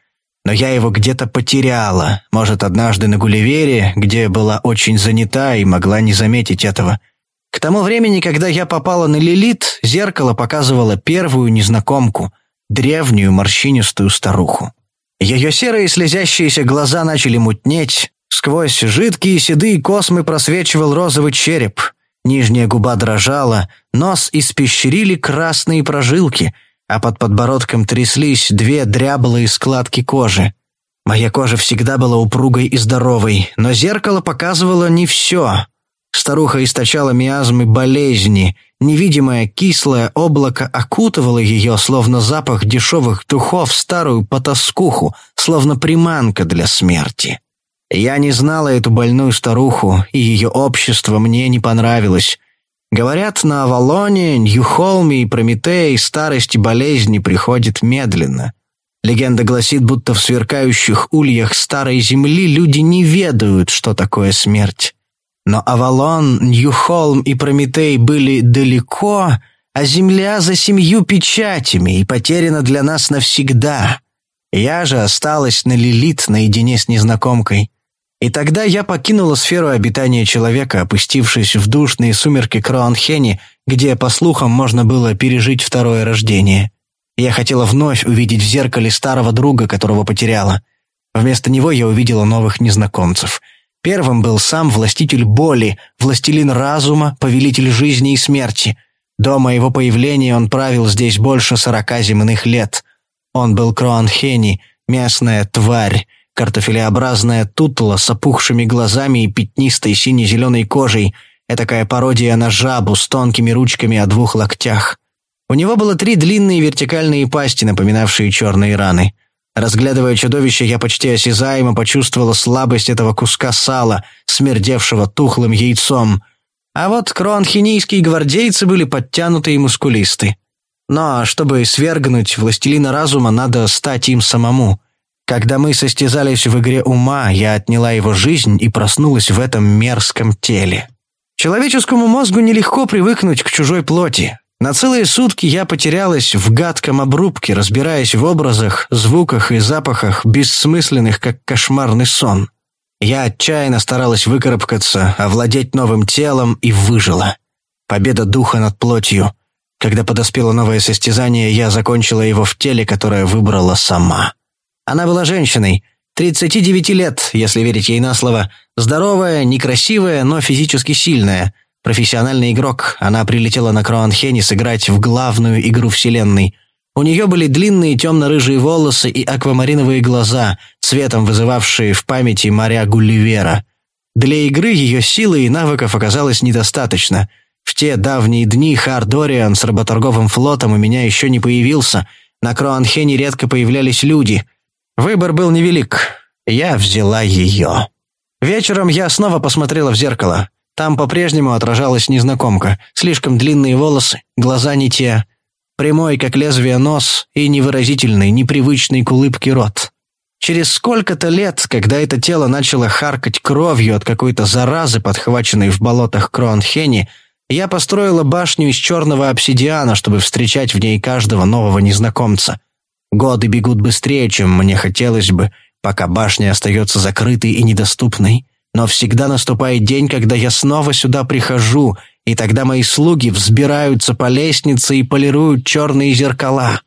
Но я его где-то потеряла, может, однажды на Гулливере, где была очень занята и могла не заметить этого. К тому времени, когда я попала на Лилит, зеркало показывало первую незнакомку, древнюю морщинистую старуху. Ее серые слезящиеся глаза начали мутнеть, Сквозь жидкие седые космы просвечивал розовый череп. Нижняя губа дрожала, нос испещрили красные прожилки, а под подбородком тряслись две дряблые складки кожи. Моя кожа всегда была упругой и здоровой, но зеркало показывало не все. Старуха источала миазмы болезни, невидимое кислое облако окутывало ее, словно запах дешевых духов, старую потаскуху, словно приманка для смерти. Я не знала эту больную старуху, и ее общество мне не понравилось. Говорят, на Авалоне, Ньюхолме и Прометее старость и болезни приходят медленно. Легенда гласит, будто в сверкающих ульях старой земли люди не ведают, что такое смерть. Но Авалон, Ньюхолм и Прометей были далеко, а земля за семью печатями и потеряна для нас навсегда. Я же осталась на Лилит наедине с незнакомкой. И тогда я покинула сферу обитания человека, опустившись в душные сумерки Кроанхени, где, по слухам, можно было пережить второе рождение. Я хотела вновь увидеть в зеркале старого друга, которого потеряла. Вместо него я увидела новых незнакомцев. Первым был сам властитель боли, властелин разума, повелитель жизни и смерти. До моего появления он правил здесь больше сорока земных лет. Он был Кроанхени, местная тварь, Картофелеобразная тутла с опухшими глазами и пятнистой сине-зеленой кожей, этакая пародия на жабу с тонкими ручками о двух локтях. У него было три длинные вертикальные пасти, напоминавшие черные раны. Разглядывая чудовище, я почти осязаемо почувствовала слабость этого куска сала, смердевшего тухлым яйцом. А вот кронхинийские гвардейцы были подтянуты и мускулисты. Но чтобы свергнуть властелина разума, надо стать им самому. Когда мы состязались в игре ума, я отняла его жизнь и проснулась в этом мерзком теле. Человеческому мозгу нелегко привыкнуть к чужой плоти. На целые сутки я потерялась в гадком обрубке, разбираясь в образах, звуках и запахах, бессмысленных, как кошмарный сон. Я отчаянно старалась выкарабкаться, овладеть новым телом и выжила. Победа духа над плотью. Когда подоспело новое состязание, я закончила его в теле, которое выбрала сама. Она была женщиной, 39 лет, если верить ей на слово, здоровая, некрасивая, но физически сильная. Профессиональный игрок, она прилетела на Кроанхене сыграть в главную игру Вселенной. У нее были длинные темно-рыжие волосы и аквамариновые глаза, цветом вызывавшие в памяти моря Гулливера. Для игры ее силы и навыков оказалось недостаточно. В те давние дни Хардориан с работорговым флотом у меня еще не появился. На Кроанхене редко появлялись люди. Выбор был невелик. Я взяла ее. Вечером я снова посмотрела в зеркало. Там по-прежнему отражалась незнакомка. Слишком длинные волосы, глаза не те. Прямой, как лезвие, нос и невыразительный, непривычный к улыбке рот. Через сколько-то лет, когда это тело начало харкать кровью от какой-то заразы, подхваченной в болотах Кронхени, я построила башню из черного обсидиана, чтобы встречать в ней каждого нового незнакомца. Годы бегут быстрее, чем мне хотелось бы, пока башня остается закрытой и недоступной. Но всегда наступает день, когда я снова сюда прихожу, и тогда мои слуги взбираются по лестнице и полируют черные зеркала.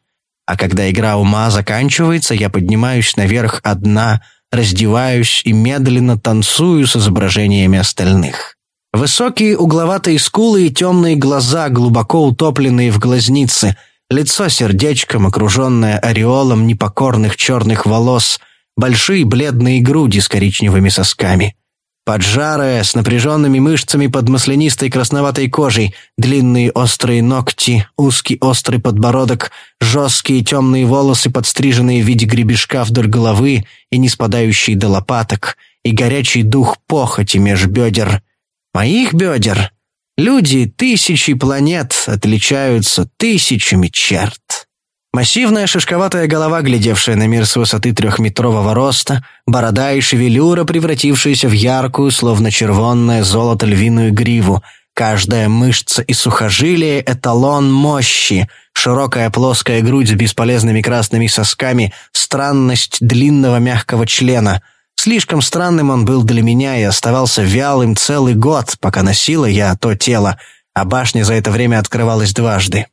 А когда игра ума заканчивается, я поднимаюсь наверх одна, раздеваюсь и медленно танцую с изображениями остальных. Высокие угловатые скулы и темные глаза, глубоко утопленные в глазницы, лицо сердечком, окруженное ореолом непокорных черных волос, большие бледные груди с коричневыми сосками. Поджарая, с напряженными мышцами под маслянистой красноватой кожей, длинные острые ногти, узкий острый подбородок, жесткие темные волосы, подстриженные в виде гребешка вдоль головы и не спадающие до лопаток, и горячий дух похоти меж бедер. Моих бедер. Люди тысячи планет отличаются тысячами черт. Массивная шишковатая голова, глядевшая на мир с высоты трехметрового роста, борода и шевелюра, превратившиеся в яркую, словно червонное золото львиную гриву, каждая мышца и сухожилие — эталон мощи, широкая плоская грудь с бесполезными красными сосками, странность длинного мягкого члена. Слишком странным он был для меня и оставался вялым целый год, пока носила я то тело, а башня за это время открывалась дважды.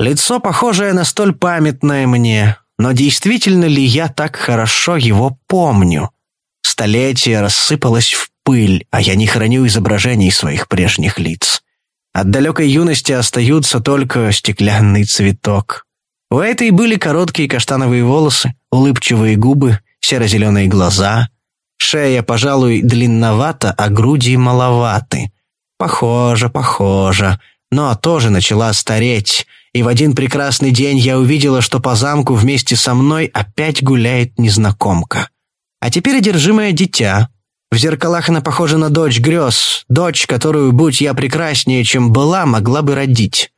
Лицо, похожее на столь памятное мне, но действительно ли я так хорошо его помню? Столетие рассыпалось в пыль, а я не храню изображений своих прежних лиц. От далекой юности остаются только стеклянный цветок. У этой были короткие каштановые волосы, улыбчивые губы, серо-зеленые глаза. Шея, пожалуй, длинновата, а груди маловаты. Похоже, похоже, но тоже начала стареть — и в один прекрасный день я увидела, что по замку вместе со мной опять гуляет незнакомка. А теперь одержимое дитя. В зеркалах она похожа на дочь грез, дочь, которую, будь я прекраснее, чем была, могла бы родить.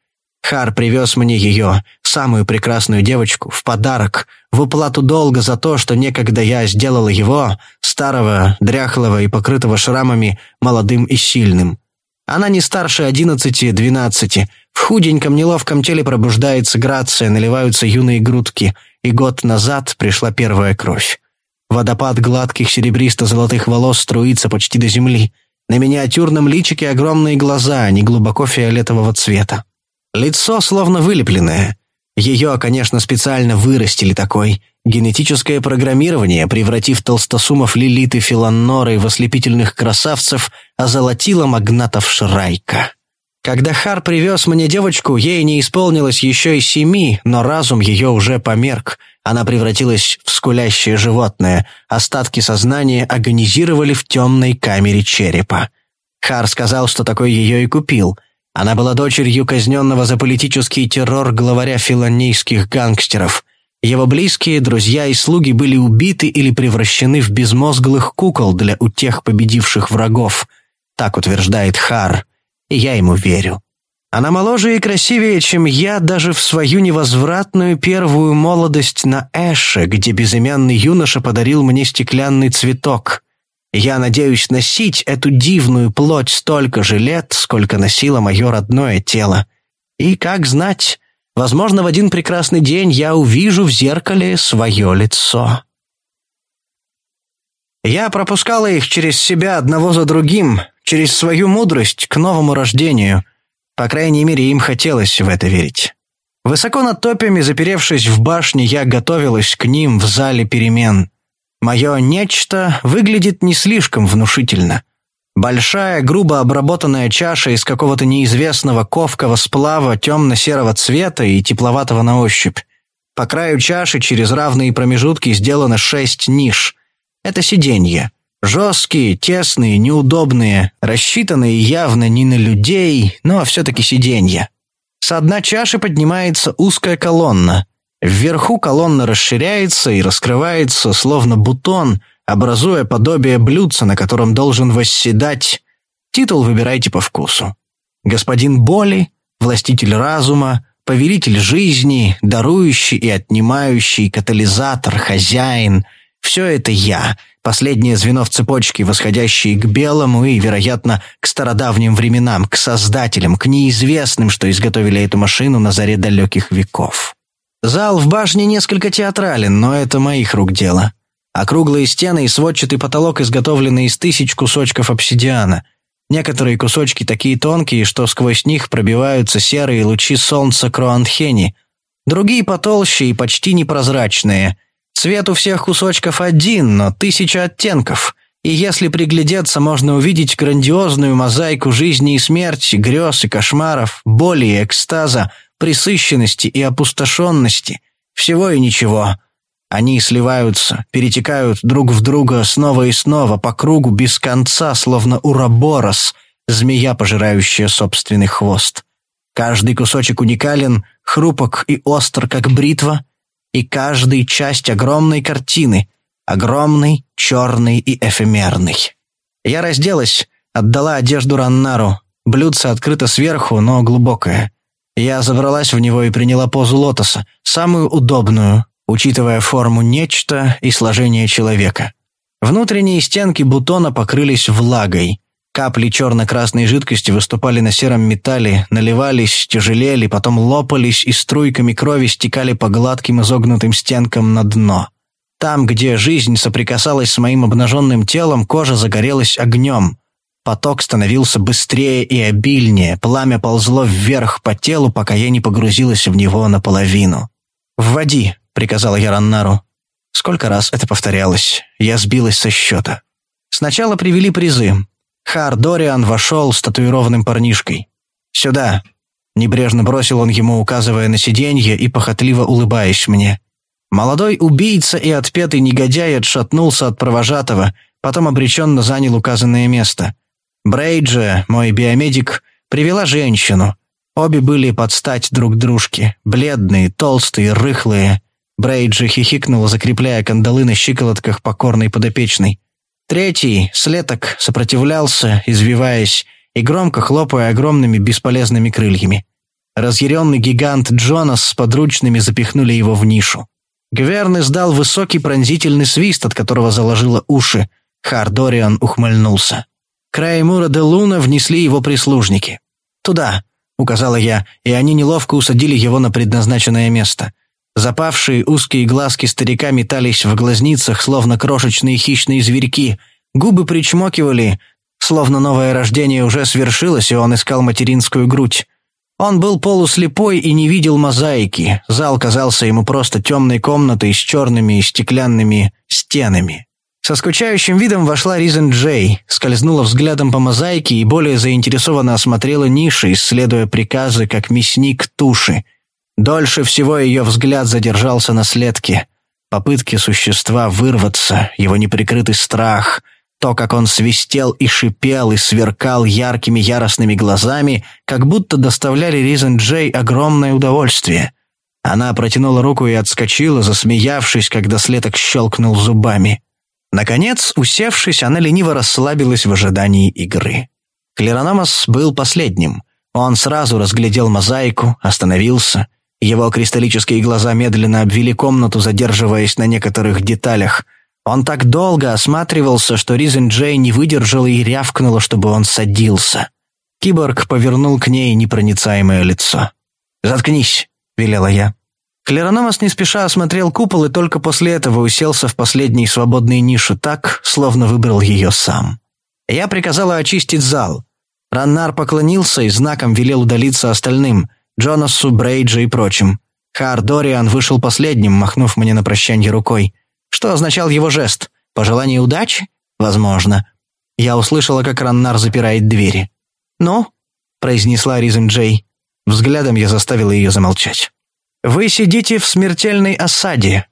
Хар привез мне ее, самую прекрасную девочку, в подарок, в уплату долга за то, что некогда я сделала его, старого, дряхлого и покрытого шрамами, молодым и сильным. Она не старше одиннадцати-двенадцати, в худеньком неловком теле пробуждается грация, наливаются юные грудки, и год назад пришла первая кровь. Водопад гладких серебристо-золотых волос струится почти до земли. На миниатюрном личике огромные глаза, не глубоко фиолетового цвета. Лицо словно вылепленное. Ее, конечно, специально вырастили такой. Генетическое программирование, превратив толстосумов Лилит и Филанноры в ослепительных красавцев, озолотило магнатов Шрайка. Когда Хар привез мне девочку, ей не исполнилось еще и семи, но разум ее уже померк. Она превратилась в скулящее животное. Остатки сознания агонизировали в темной камере черепа. Хар сказал, что такой ее и купил. Она была дочерью казненного за политический террор главаря филонейских гангстеров. Его близкие, друзья и слуги были убиты или превращены в безмозглых кукол для утех победивших врагов. Так утверждает Хар и я ему верю. Она моложе и красивее, чем я даже в свою невозвратную первую молодость на Эше, где безымянный юноша подарил мне стеклянный цветок. Я надеюсь носить эту дивную плоть столько же лет, сколько носило мое родное тело. И как знать, возможно, в один прекрасный день я увижу в зеркале свое лицо. Я пропускала их через себя одного за другим, через свою мудрость к новому рождению. По крайней мере, им хотелось в это верить. Высоко над топями, заперевшись в башне, я готовилась к ним в зале перемен. Мое «нечто» выглядит не слишком внушительно. Большая, грубо обработанная чаша из какого-то неизвестного ковкого сплава темно-серого цвета и тепловатого на ощупь. По краю чаши через равные промежутки сделано шесть ниш. Это сиденья. Жесткие, тесные, неудобные, рассчитанные явно не на людей, но все-таки сиденья. С дна чаши поднимается узкая колонна. Вверху колонна расширяется и раскрывается, словно бутон, образуя подобие блюдца, на котором должен восседать. Титул выбирайте по вкусу. Господин Боли, властитель разума, повелитель жизни, дарующий и отнимающий, катализатор, хозяин — все это я, последнее звено в цепочке, восходящее к белому и, вероятно, к стародавним временам, к создателям, к неизвестным, что изготовили эту машину на заре далеких веков. Зал в башне несколько театрален, но это моих рук дело. Округлые стены и сводчатый потолок изготовлены из тысяч кусочков обсидиана. Некоторые кусочки такие тонкие, что сквозь них пробиваются серые лучи солнца Кроантхени. Другие потолще и почти непрозрачные – Цвет у всех кусочков один, но тысяча оттенков. И если приглядеться, можно увидеть грандиозную мозаику жизни и смерти, грез и кошмаров, боли и экстаза, присыщенности и опустошенности. Всего и ничего. Они сливаются, перетекают друг в друга снова и снова, по кругу без конца, словно уроборос, змея, пожирающая собственный хвост. Каждый кусочек уникален, хрупок и остр, как бритва — и каждый часть огромной картины, огромной, черной и эфемерной. Я разделась, отдала одежду Раннару, блюдце открыто сверху, но глубокое. Я забралась в него и приняла позу лотоса, самую удобную, учитывая форму нечто и сложение человека. Внутренние стенки бутона покрылись влагой. Капли черно-красной жидкости выступали на сером металле, наливались, тяжелели, потом лопались и струйками крови стекали по гладким изогнутым стенкам на дно. Там, где жизнь соприкасалась с моим обнаженным телом, кожа загорелась огнем. Поток становился быстрее и обильнее, пламя ползло вверх по телу, пока я не погрузилась в него наполовину. «Вводи», — приказала я Раннару. Сколько раз это повторялось, я сбилась со счета. Сначала привели призы, Хар Дориан вошел с татуированным парнишкой. «Сюда!» Небрежно бросил он ему, указывая на сиденье и похотливо улыбаясь мне. Молодой убийца и отпетый негодяй отшатнулся от провожатого, потом обреченно занял указанное место. Брейджи, мой биомедик, привела женщину. Обе были под стать друг дружке, бледные, толстые, рыхлые. Брейджи хихикнула, закрепляя кандалы на щиколотках покорной подопечной. Третий, слеток, сопротивлялся, извиваясь и громко хлопая огромными бесполезными крыльями. Разъяренный гигант Джонас с подручными запихнули его в нишу. Гверн издал высокий пронзительный свист, от которого заложило уши. Хардориан ухмыльнулся. Краймура де Луна внесли его прислужники. «Туда», — указала я, и они неловко усадили его на предназначенное место — Запавшие узкие глазки старика метались в глазницах, словно крошечные хищные зверьки. Губы причмокивали, словно новое рождение уже свершилось, и он искал материнскую грудь. Он был полуслепой и не видел мозаики. Зал казался ему просто темной комнатой с черными и стеклянными стенами. Со скучающим видом вошла Ризен Джей, скользнула взглядом по мозаике и более заинтересованно осмотрела ниши, исследуя приказы, как мясник туши. Дольше всего ее взгляд задержался на следке. Попытки существа вырваться, его неприкрытый страх, то, как он свистел и шипел и сверкал яркими яростными глазами, как будто доставляли Ризен Джей огромное удовольствие. Она протянула руку и отскочила, засмеявшись, когда следок щелкнул зубами. Наконец, усевшись, она лениво расслабилась в ожидании игры. Клерономос был последним. Он сразу разглядел мозаику, остановился — его кристаллические глаза медленно обвели комнату, задерживаясь на некоторых деталях. Он так долго осматривался, что Ризен Джей не выдержала и рявкнула, чтобы он садился. Киборг повернул к ней непроницаемое лицо. «Заткнись», — велела я. Клерономос не спеша осмотрел купол и только после этого уселся в последней свободной нише так, словно выбрал ее сам. Я приказала очистить зал. Раннар поклонился и знаком велел удалиться остальным, Джонасу, Брейджи и прочим. Хар Дориан вышел последним, махнув мне на прощанье рукой. Что означал его жест? Пожелание удачи? Возможно. Я услышала, как Раннар запирает двери. «Ну?» – произнесла Ризен Джей. Взглядом я заставила ее замолчать. «Вы сидите в смертельной осаде».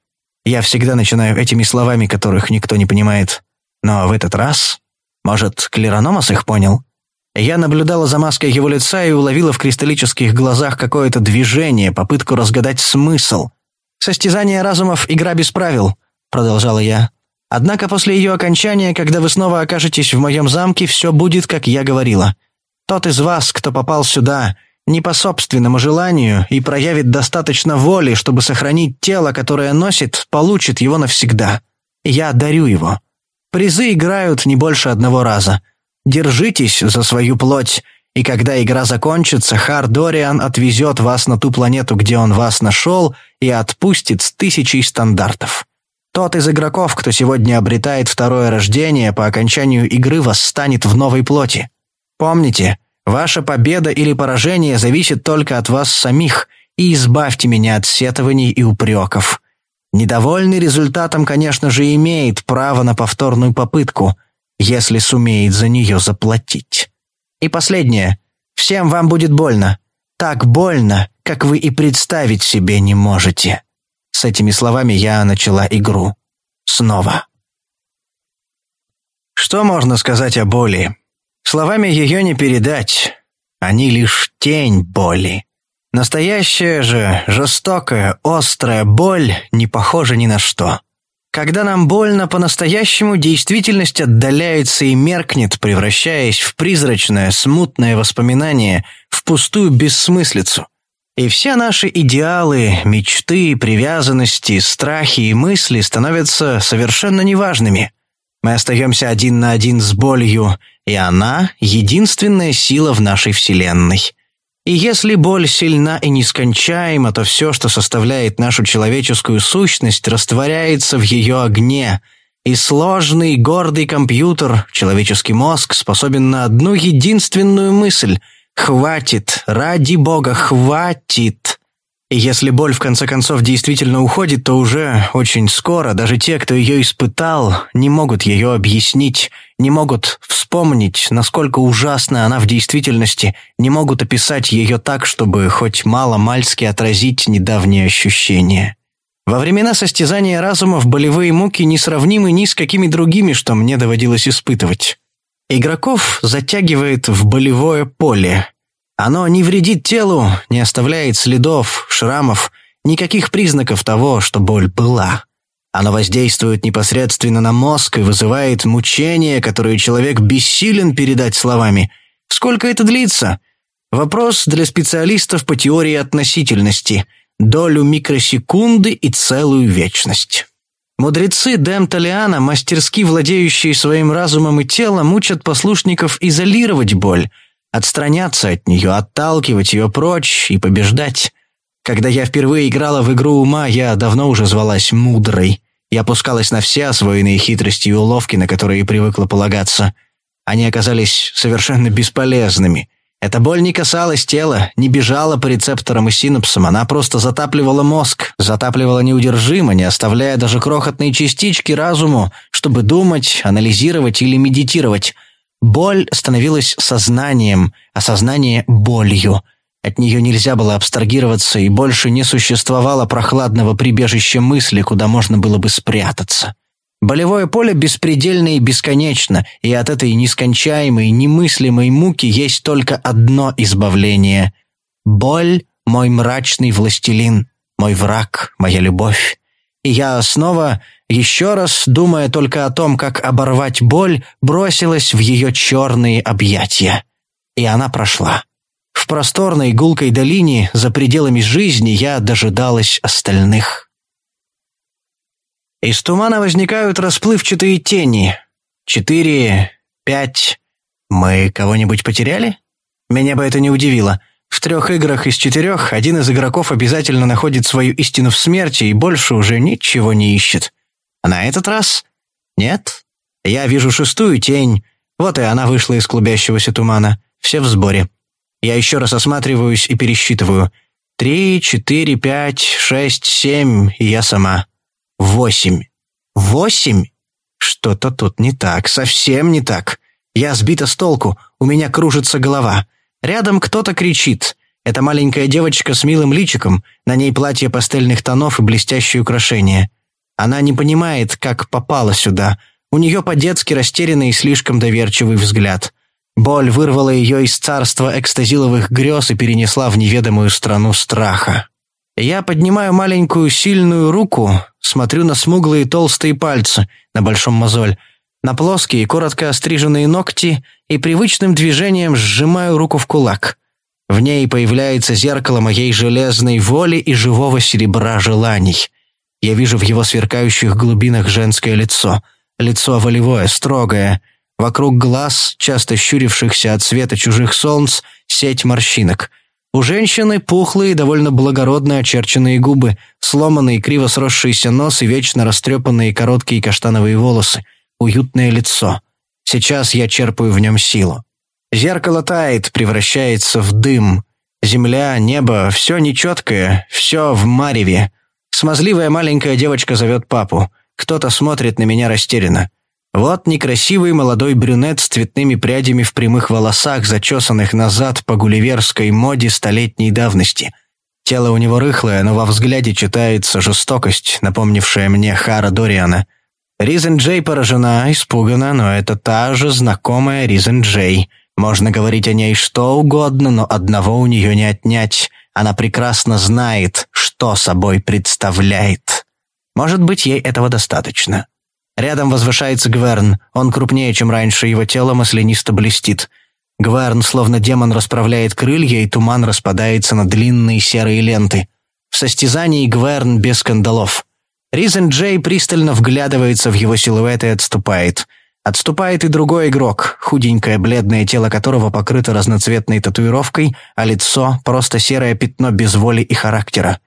Я всегда начинаю этими словами, которых никто не понимает. Но в этот раз... Может, Клерономос их понял? Я наблюдала за маской его лица и уловила в кристаллических глазах какое-то движение, попытку разгадать смысл. «Состязание разумов — игра без правил», — продолжала я. «Однако после ее окончания, когда вы снова окажетесь в моем замке, все будет, как я говорила. Тот из вас, кто попал сюда, не по собственному желанию и проявит достаточно воли, чтобы сохранить тело, которое носит, получит его навсегда. Я дарю его. Призы играют не больше одного раза. Держитесь за свою плоть, и когда игра закончится, Хар Дориан отвезет вас на ту планету, где он вас нашел, и отпустит с тысячей стандартов. Тот из игроков, кто сегодня обретает второе рождение, по окончанию игры восстанет в новой плоти. Помните, Ваша победа или поражение зависит только от вас самих, и избавьте меня от сетований и упреков. Недовольный результатом, конечно же, имеет право на повторную попытку, если сумеет за нее заплатить. И последнее. Всем вам будет больно. Так больно, как вы и представить себе не можете. С этими словами я начала игру. Снова. Что можно сказать о боли? Словами ее не передать. Они лишь тень боли. Настоящая же, жестокая, острая боль не похожа ни на что. Когда нам больно по-настоящему, действительность отдаляется и меркнет, превращаясь в призрачное, смутное воспоминание, в пустую бессмыслицу. И все наши идеалы, мечты, привязанности, страхи и мысли становятся совершенно неважными. Мы остаемся один на один с болью, и она — единственная сила в нашей Вселенной. И если боль сильна и нескончаема, то все, что составляет нашу человеческую сущность, растворяется в ее огне, и сложный, гордый компьютер, человеческий мозг, способен на одну единственную мысль — «Хватит! Ради Бога, хватит!» Если боль в конце концов действительно уходит, то уже очень скоро даже те, кто ее испытал, не могут ее объяснить, не могут вспомнить, насколько ужасна она в действительности, не могут описать ее так, чтобы хоть мало-мальски отразить недавние ощущения. Во времена состязания разумов болевые муки несравнимы ни с какими другими, что мне доводилось испытывать. Игроков затягивает в болевое поле, оно не вредит телу, не оставляет следов, шрамов, никаких признаков того, что боль была. Оно воздействует непосредственно на мозг и вызывает мучения, которые человек бессилен передать словами. Сколько это длится? Вопрос для специалистов по теории относительности. Долю микросекунды и целую вечность. Мудрецы Дэм мастерски владеющие своим разумом и телом, учат послушников изолировать боль – Отстраняться от нее, отталкивать ее прочь и побеждать. Когда я впервые играла в игру ума, я давно уже звалась мудрой. Я опускалась на все освоенные хитрости и уловки, на которые привыкла полагаться. Они оказались совершенно бесполезными. Эта боль не касалась тела, не бежала по рецепторам и синапсам, она просто затапливала мозг, затапливала неудержимо, не оставляя даже крохотные частички разуму, чтобы думать, анализировать или медитировать – Боль становилась сознанием, а сознание — болью. От нее нельзя было абстрагироваться, и больше не существовало прохладного прибежища мысли, куда можно было бы спрятаться. Болевое поле беспредельно и бесконечно, и от этой нескончаемой, немыслимой муки есть только одно избавление. Боль — мой мрачный властелин, мой враг, моя любовь. И я снова еще раз, думая только о том, как оборвать боль, бросилась в ее черные объятия. И она прошла. В просторной гулкой долине, за пределами жизни, я дожидалась остальных. Из тумана возникают расплывчатые тени. Четыре, пять. Мы кого-нибудь потеряли? Меня бы это не удивило. В трех играх из четырех один из игроков обязательно находит свою истину в смерти и больше уже ничего не ищет. А на этот раз нет. Я вижу шестую тень. Вот и она вышла из клубящегося тумана. Все в сборе. Я еще раз осматриваюсь и пересчитываю. Три, четыре, пять, шесть, семь, и я сама. Восемь. Восемь? Что-то тут не так, совсем не так. Я сбита с толку, у меня кружится голова. Рядом кто-то кричит. Это маленькая девочка с милым личиком, на ней платье пастельных тонов и блестящие украшения. Она не понимает, как попала сюда. У нее по-детски растерянный и слишком доверчивый взгляд. Боль вырвала ее из царства экстазиловых грез и перенесла в неведомую страну страха. Я поднимаю маленькую сильную руку, смотрю на смуглые толстые пальцы, на большом мозоль, на плоские, коротко остриженные ногти и привычным движением сжимаю руку в кулак. В ней появляется зеркало моей железной воли и живого серебра желаний. Я вижу в его сверкающих глубинах женское лицо. Лицо волевое, строгое. Вокруг глаз, часто щурившихся от света чужих солнц, сеть морщинок. У женщины пухлые, довольно благородно очерченные губы, сломанный криво сросшийся нос и вечно растрепанные короткие каштановые волосы – уютное лицо. Сейчас я черпаю в нем силу. Зеркало тает, превращается в дым. Земля, небо, все нечеткое, все в мареве. Смазливая маленькая девочка зовет папу. Кто-то смотрит на меня растерянно. Вот некрасивый молодой брюнет с цветными прядями в прямых волосах, зачесанных назад по гулливерской моде столетней давности. Тело у него рыхлое, но во взгляде читается жестокость, напомнившая мне Хара Дориана – Ризен Джей поражена, испугана, но это та же знакомая Ризен Джей. Можно говорить о ней что угодно, но одного у нее не отнять. Она прекрасно знает, что собой представляет. Может быть, ей этого достаточно. Рядом возвышается Гверн. Он крупнее, чем раньше, его тело маслянисто блестит. Гверн, словно демон, расправляет крылья, и туман распадается на длинные серые ленты. В состязании Гверн без скандалов. Ризен Джей пристально вглядывается в его силуэт и отступает. Отступает и другой игрок, худенькое бледное тело которого покрыто разноцветной татуировкой, а лицо — просто серое пятно без воли и характера.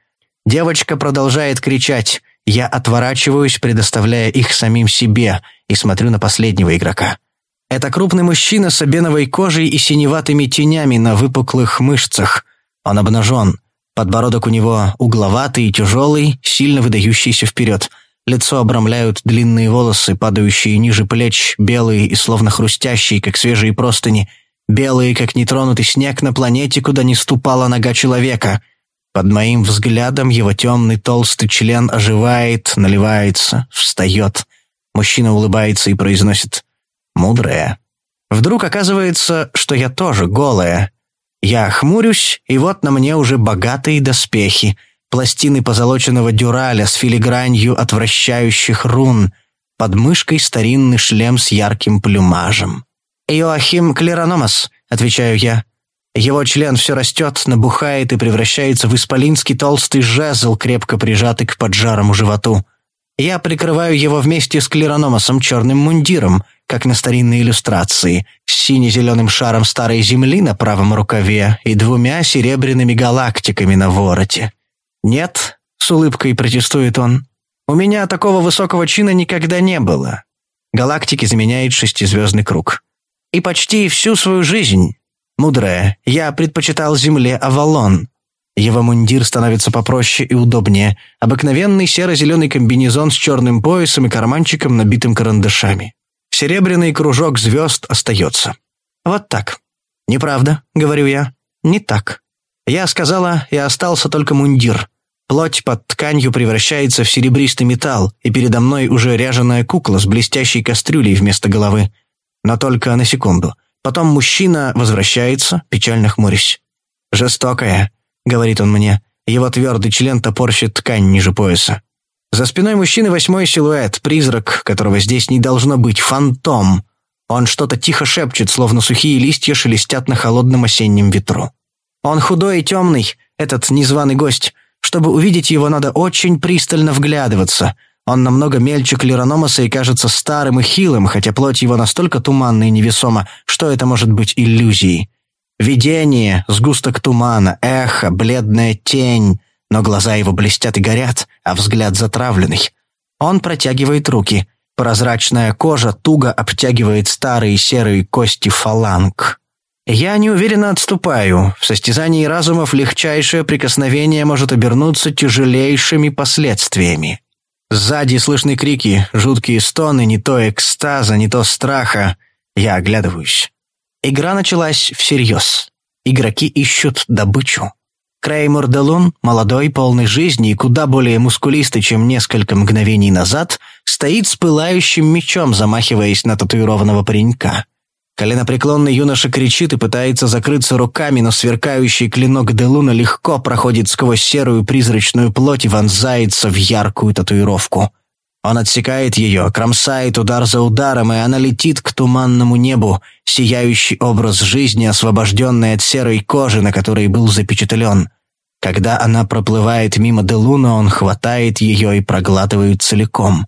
Девочка продолжает кричать. Я отворачиваюсь, предоставляя их самим себе, и смотрю на последнего игрока. Это крупный мужчина с обеновой кожей и синеватыми тенями на выпуклых мышцах. Он обнажен. Подбородок у него угловатый и тяжелый, сильно выдающийся вперед. Лицо обрамляют длинные волосы, падающие ниже плеч, белые и словно хрустящие, как свежие простыни, белые, как нетронутый снег на планете, куда не ступала нога человека. Под моим взглядом его темный толстый член оживает, наливается, встает. Мужчина улыбается и произносит «мудрая». Вдруг оказывается, что я тоже голая, я хмурюсь, и вот на мне уже богатые доспехи, пластины позолоченного дюраля с филигранью отвращающих рун, под мышкой старинный шлем с ярким плюмажем. «Иоахим Клерономас», — отвечаю я. Его член все растет, набухает и превращается в исполинский толстый жезл, крепко прижатый к поджарому животу. Я прикрываю его вместе с клерономосом черным мундиром, как на старинной иллюстрации, с сине-зеленым шаром старой земли на правом рукаве и двумя серебряными галактиками на вороте. «Нет», — с улыбкой протестует он, — «у меня такого высокого чина никогда не было». Галактики заменяет шестизвездный круг. И почти всю свою жизнь, мудрая, я предпочитал Земле Авалон, его мундир становится попроще и удобнее. Обыкновенный серо-зеленый комбинезон с черным поясом и карманчиком, набитым карандашами. Серебряный кружок звезд остается. Вот так. «Неправда», — говорю я. «Не так». Я сказала, и остался только мундир. Плоть под тканью превращается в серебристый металл, и передо мной уже ряженая кукла с блестящей кастрюлей вместо головы. Но только на секунду. Потом мужчина возвращается, печально хмурясь. Жестокая, — говорит он мне. Его твердый член топорщит ткань ниже пояса. За спиной мужчины восьмой силуэт, призрак, которого здесь не должно быть, фантом. Он что-то тихо шепчет, словно сухие листья шелестят на холодном осеннем ветру. Он худой и темный, этот незваный гость. Чтобы увидеть его, надо очень пристально вглядываться. Он намного мельче клерономоса и кажется старым и хилым, хотя плоть его настолько туманна и невесома, что это может быть иллюзией. Видение, сгусток тумана, эхо, бледная тень, но глаза его блестят и горят, а взгляд затравленный. Он протягивает руки. Прозрачная кожа туго обтягивает старые серые кости фаланг. Я неуверенно отступаю. В состязании разумов легчайшее прикосновение может обернуться тяжелейшими последствиями. Сзади слышны крики, жуткие стоны, не то экстаза, не то страха. Я оглядываюсь. Игра началась всерьез. Игроки ищут добычу. Креймор Делун, молодой, полный жизни и куда более мускулистый, чем несколько мгновений назад, стоит с пылающим мечом, замахиваясь на татуированного паренька. Коленопреклонный юноша кричит и пытается закрыться руками, но сверкающий клинок Делуна легко проходит сквозь серую призрачную плоть и вонзается в яркую татуировку. Он отсекает ее, кромсает удар за ударом, и она летит к туманному небу, сияющий образ жизни, освобожденный от серой кожи, на которой был запечатлен. Когда она проплывает мимо Делуна, он хватает ее и проглатывает целиком.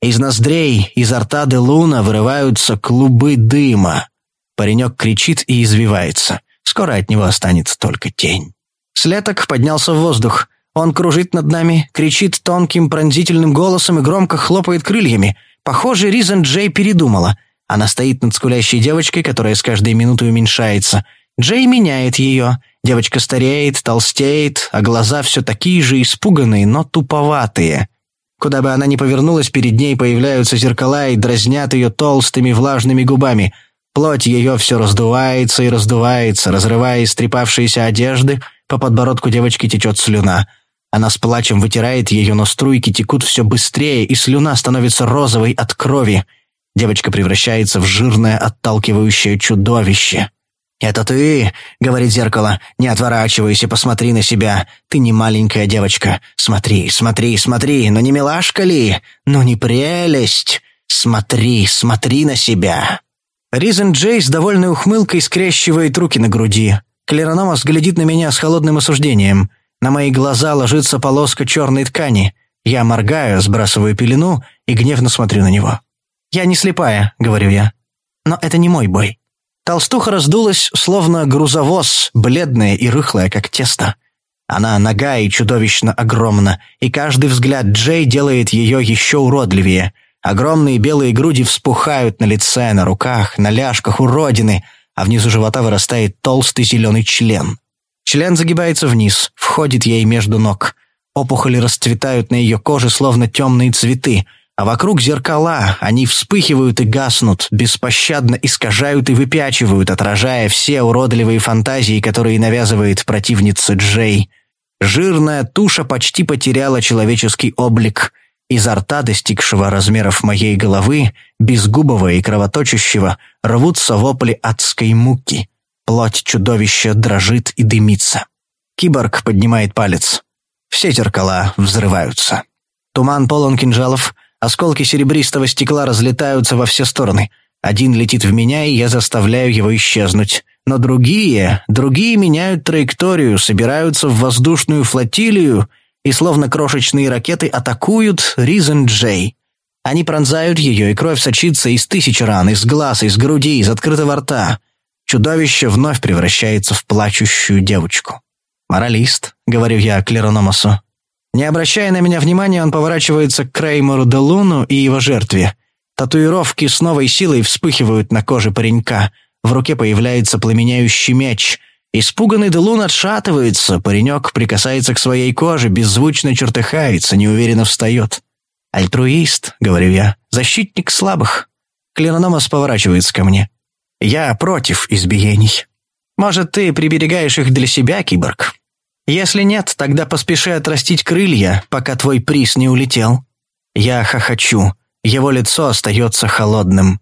Из ноздрей, изо рта Делуна вырываются клубы дыма. Паренек кричит и извивается. Скоро от него останется только тень. Слеток поднялся в воздух. Он кружит над нами, кричит тонким пронзительным голосом и громко хлопает крыльями. Похоже, Ризен Джей передумала. Она стоит над скулящей девочкой, которая с каждой минутой уменьшается. Джей меняет ее. Девочка стареет, толстеет, а глаза все такие же испуганные, но туповатые. Куда бы она ни повернулась, перед ней появляются зеркала и дразнят ее толстыми влажными губами. Плоть ее все раздувается и раздувается, разрывая истрепавшиеся одежды, по подбородку девочки течет слюна. Она с плачем вытирает ее, но струйки текут все быстрее, и слюна становится розовой от крови. Девочка превращается в жирное отталкивающее чудовище. «Это ты?» — говорит зеркало. «Не отворачивайся, посмотри на себя. Ты не маленькая девочка. Смотри, смотри, смотри. Ну не милашка ли? Ну не прелесть? Смотри, смотри на себя». Ризен Джей с довольной ухмылкой скрещивает руки на груди. Клерономас глядит на меня с холодным осуждением. На мои глаза ложится полоска черной ткани. Я моргаю, сбрасываю пелену и гневно смотрю на него. «Я не слепая», — говорю я. «Но это не мой бой. Толстуха раздулась, словно грузовоз, бледная и рыхлая, как тесто. Она нога и чудовищно огромна, и каждый взгляд Джей делает ее еще уродливее. Огромные белые груди вспухают на лице, на руках, на ляжках уродины, а внизу живота вырастает толстый зеленый член. Член загибается вниз, входит ей между ног. Опухоли расцветают на ее коже, словно темные цветы — а вокруг зеркала, они вспыхивают и гаснут, беспощадно искажают и выпячивают, отражая все уродливые фантазии, которые навязывает противница Джей. Жирная туша почти потеряла человеческий облик. Изо рта, достигшего размеров моей головы, безгубого и кровоточащего, рвутся вопли адской муки. Плоть чудовища дрожит и дымится. Киборг поднимает палец. Все зеркала взрываются. Туман полон кинжалов — Осколки серебристого стекла разлетаются во все стороны. Один летит в меня, и я заставляю его исчезнуть. Но другие, другие меняют траекторию, собираются в воздушную флотилию и, словно крошечные ракеты, атакуют Ризен Джей. Они пронзают ее, и кровь сочится из тысяч ран, из глаз, из груди, из открытого рта. Чудовище вновь превращается в плачущую девочку. «Моралист», — говорю я Клерономасу. Не обращая на меня внимания, он поворачивается к Креймору де Луну и его жертве. Татуировки с новой силой вспыхивают на коже паренька. В руке появляется пламеняющий меч. Испуганный Делун отшатывается, паренек прикасается к своей коже, беззвучно чертыхается, неуверенно встает. «Альтруист», — говорю я, — «защитник слабых». Клерономас поворачивается ко мне. «Я против избиений. Может, ты приберегаешь их для себя, киборг?» Если нет, тогда поспеши отрастить крылья, пока твой приз не улетел. Я хохочу. Его лицо остается холодным.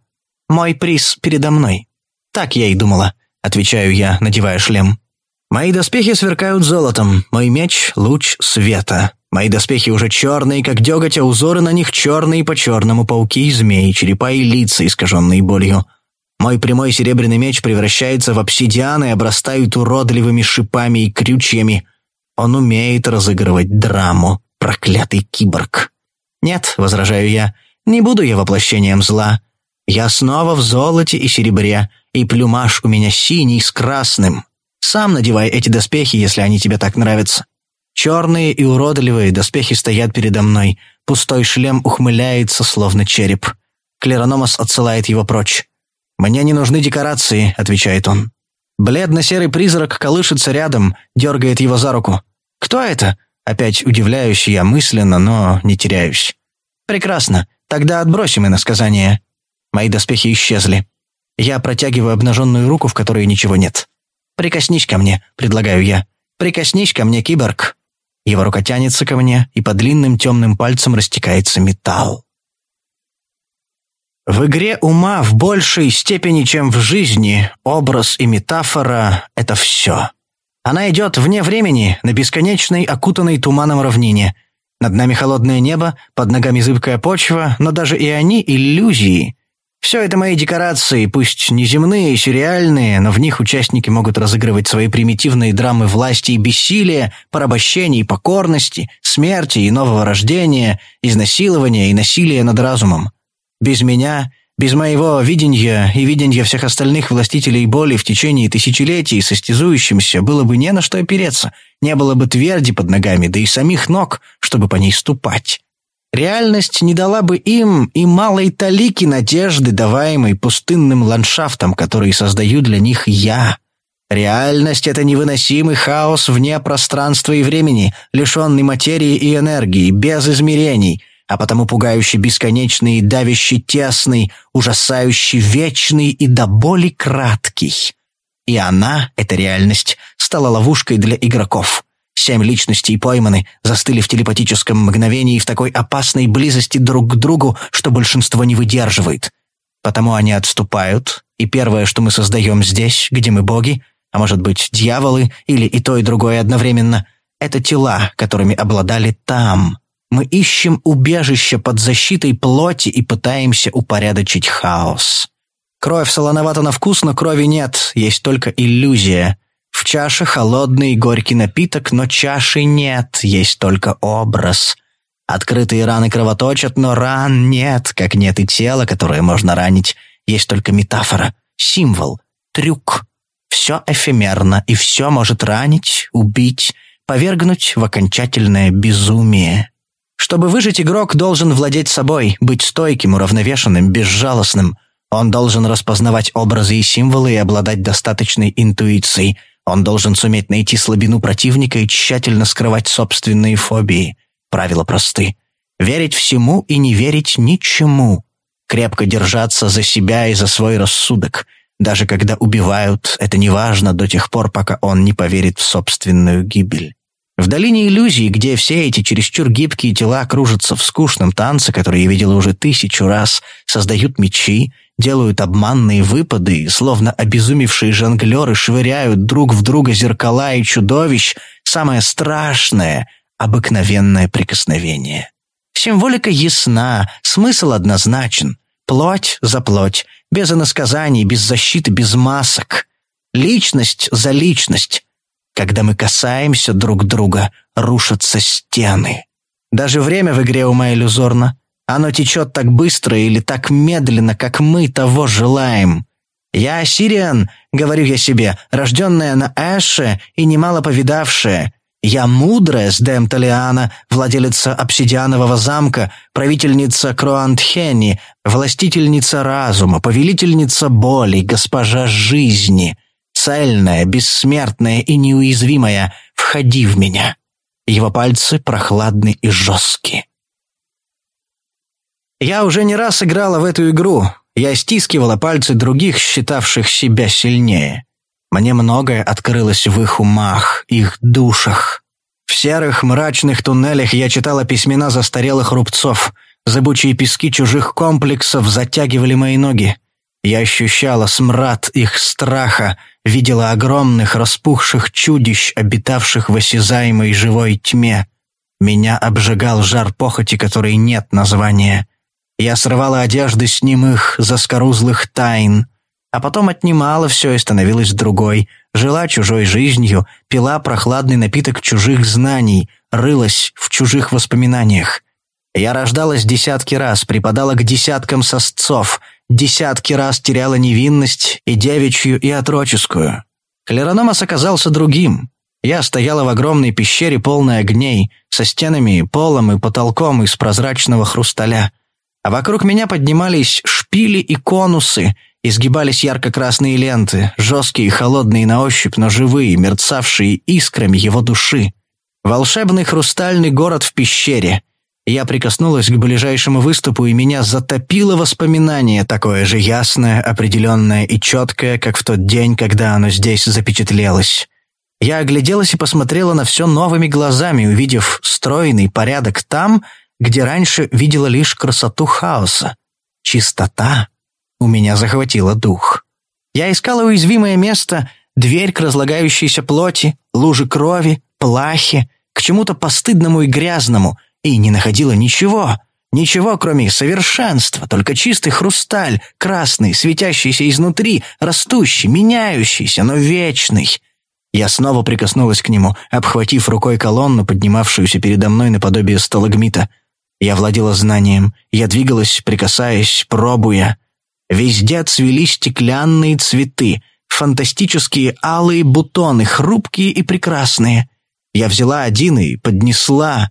Мой приз передо мной. Так я и думала, отвечаю я, надевая шлем. Мои доспехи сверкают золотом, мой меч — луч света. Мои доспехи уже черные, как деготь, а узоры на них черные по черному, пауки и змеи, черепа и лица, искаженные болью. Мой прямой серебряный меч превращается в обсидиан и обрастает уродливыми шипами и крючьями — он умеет разыгрывать драму, проклятый киборг. Нет, возражаю я, не буду я воплощением зла. Я снова в золоте и серебре, и плюмаж у меня синий с красным. Сам надевай эти доспехи, если они тебе так нравятся. Черные и уродливые доспехи стоят передо мной. Пустой шлем ухмыляется, словно череп. Клерономос отсылает его прочь. «Мне не нужны декорации», — отвечает он. Бледно-серый призрак колышется рядом, дергает его за руку. «Кто это?» Опять удивляюсь я мысленно, но не теряюсь. «Прекрасно. Тогда отбросим иносказание». Мои доспехи исчезли. Я протягиваю обнаженную руку, в которой ничего нет. «Прикоснись ко мне», — предлагаю я. «Прикоснись ко мне, киборг». Его рука тянется ко мне, и по длинным темным пальцам растекается металл. В игре ума в большей степени, чем в жизни, образ и метафора — это все. Она идет вне времени, на бесконечной, окутанной туманом равнине. Над нами холодное небо, под ногами зыбкая почва, но даже и они — иллюзии. Все это мои декорации, пусть неземные и сюрреальные, но в них участники могут разыгрывать свои примитивные драмы власти и бессилия, порабощения и покорности, смерти и нового рождения, изнасилования и насилия над разумом. Без меня, без моего видения и видения всех остальных властителей боли в течение тысячелетий состязующимся было бы не на что опереться, не было бы тверди под ногами, да и самих ног, чтобы по ней ступать. Реальность не дала бы им и малой талики надежды, даваемой пустынным ландшафтам, которые создаю для них я. Реальность — это невыносимый хаос вне пространства и времени, лишенный материи и энергии, без измерений — а потому пугающий бесконечный, давящий тесный, ужасающий вечный и до боли краткий. И она, эта реальность, стала ловушкой для игроков. Семь личностей пойманы, застыли в телепатическом мгновении в такой опасной близости друг к другу, что большинство не выдерживает. Потому они отступают, и первое, что мы создаем здесь, где мы боги, а может быть дьяволы или и то, и другое одновременно, это тела, которыми обладали там, мы ищем убежище под защитой плоти и пытаемся упорядочить хаос. Кровь солоновата на вкус, но крови нет, есть только иллюзия. В чаше холодный и горький напиток, но чаши нет, есть только образ. Открытые раны кровоточат, но ран нет, как нет и тела, которое можно ранить. Есть только метафора, символ, трюк. Все эфемерно, и все может ранить, убить, повергнуть в окончательное безумие. Чтобы выжить, игрок должен владеть собой, быть стойким, уравновешенным, безжалостным. Он должен распознавать образы и символы и обладать достаточной интуицией. Он должен суметь найти слабину противника и тщательно скрывать собственные фобии. Правила просты. Верить всему и не верить ничему. Крепко держаться за себя и за свой рассудок. Даже когда убивают, это не важно до тех пор, пока он не поверит в собственную гибель. В долине иллюзий, где все эти чересчур гибкие тела кружатся в скучном танце, который я видела уже тысячу раз, создают мечи, делают обманные выпады, словно обезумевшие жонглеры швыряют друг в друга зеркала и чудовищ, самое страшное — обыкновенное прикосновение. Символика ясна, смысл однозначен. Плоть за плоть, без иносказаний, без защиты, без масок. Личность за личность, когда мы касаемся друг друга, рушатся стены. Даже время в игре ума иллюзорно. Оно течет так быстро или так медленно, как мы того желаем. Я Сириан, говорю я себе, рожденная на Эше и немало повидавшая. Я мудрая с Дэм Талиана, владелица обсидианового замка, правительница Кроантхени, властительница разума, повелительница боли, госпожа жизни цельная, бессмертная и неуязвимая, входи в меня». Его пальцы прохладны и жесткие. Я уже не раз играла в эту игру. Я стискивала пальцы других, считавших себя сильнее. Мне многое открылось в их умах, их душах. В серых мрачных туннелях я читала письмена застарелых рубцов. Зыбучие пески чужих комплексов затягивали мои ноги. Я ощущала смрад их страха, видела огромных распухших чудищ, обитавших в осязаемой живой тьме. Меня обжигал жар похоти, которой нет названия. Я срывала одежды с немых, заскорузлых тайн, а потом отнимала все и становилась другой, жила чужой жизнью, пила прохладный напиток чужих знаний, рылась в чужих воспоминаниях. Я рождалась десятки раз, припадала к десяткам сосцов, десятки раз теряла невинность и девичью, и отроческую. Клерономас оказался другим. Я стояла в огромной пещере, полной огней, со стенами, полом и потолком из прозрачного хрусталя. А вокруг меня поднимались шпили и конусы, изгибались ярко-красные ленты, жесткие и холодные на ощупь, но живые, мерцавшие искрами его души. Волшебный хрустальный город в пещере. Я прикоснулась к ближайшему выступу, и меня затопило воспоминание, такое же ясное, определенное и четкое, как в тот день, когда оно здесь запечатлелось. Я огляделась и посмотрела на все новыми глазами, увидев стройный порядок там, где раньше видела лишь красоту хаоса. Чистота у меня захватила дух. Я искала уязвимое место, дверь к разлагающейся плоти, лужи крови, плахи, к чему-то постыдному и грязному, и не находила ничего. Ничего, кроме совершенства, только чистый хрусталь, красный, светящийся изнутри, растущий, меняющийся, но вечный. Я снова прикоснулась к нему, обхватив рукой колонну, поднимавшуюся передо мной наподобие сталагмита. Я владела знанием, я двигалась, прикасаясь, пробуя. Везде цвели стеклянные цветы, фантастические алые бутоны, хрупкие и прекрасные. Я взяла один и поднесла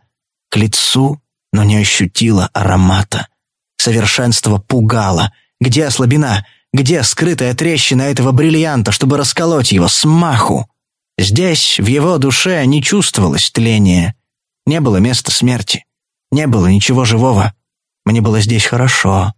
лицу, но не ощутила аромата. Совершенство пугало. Где слабина? Где скрытая трещина этого бриллианта, чтобы расколоть его с маху? Здесь, в его душе, не чувствовалось тления. Не было места смерти. Не было ничего живого. Мне было здесь хорошо.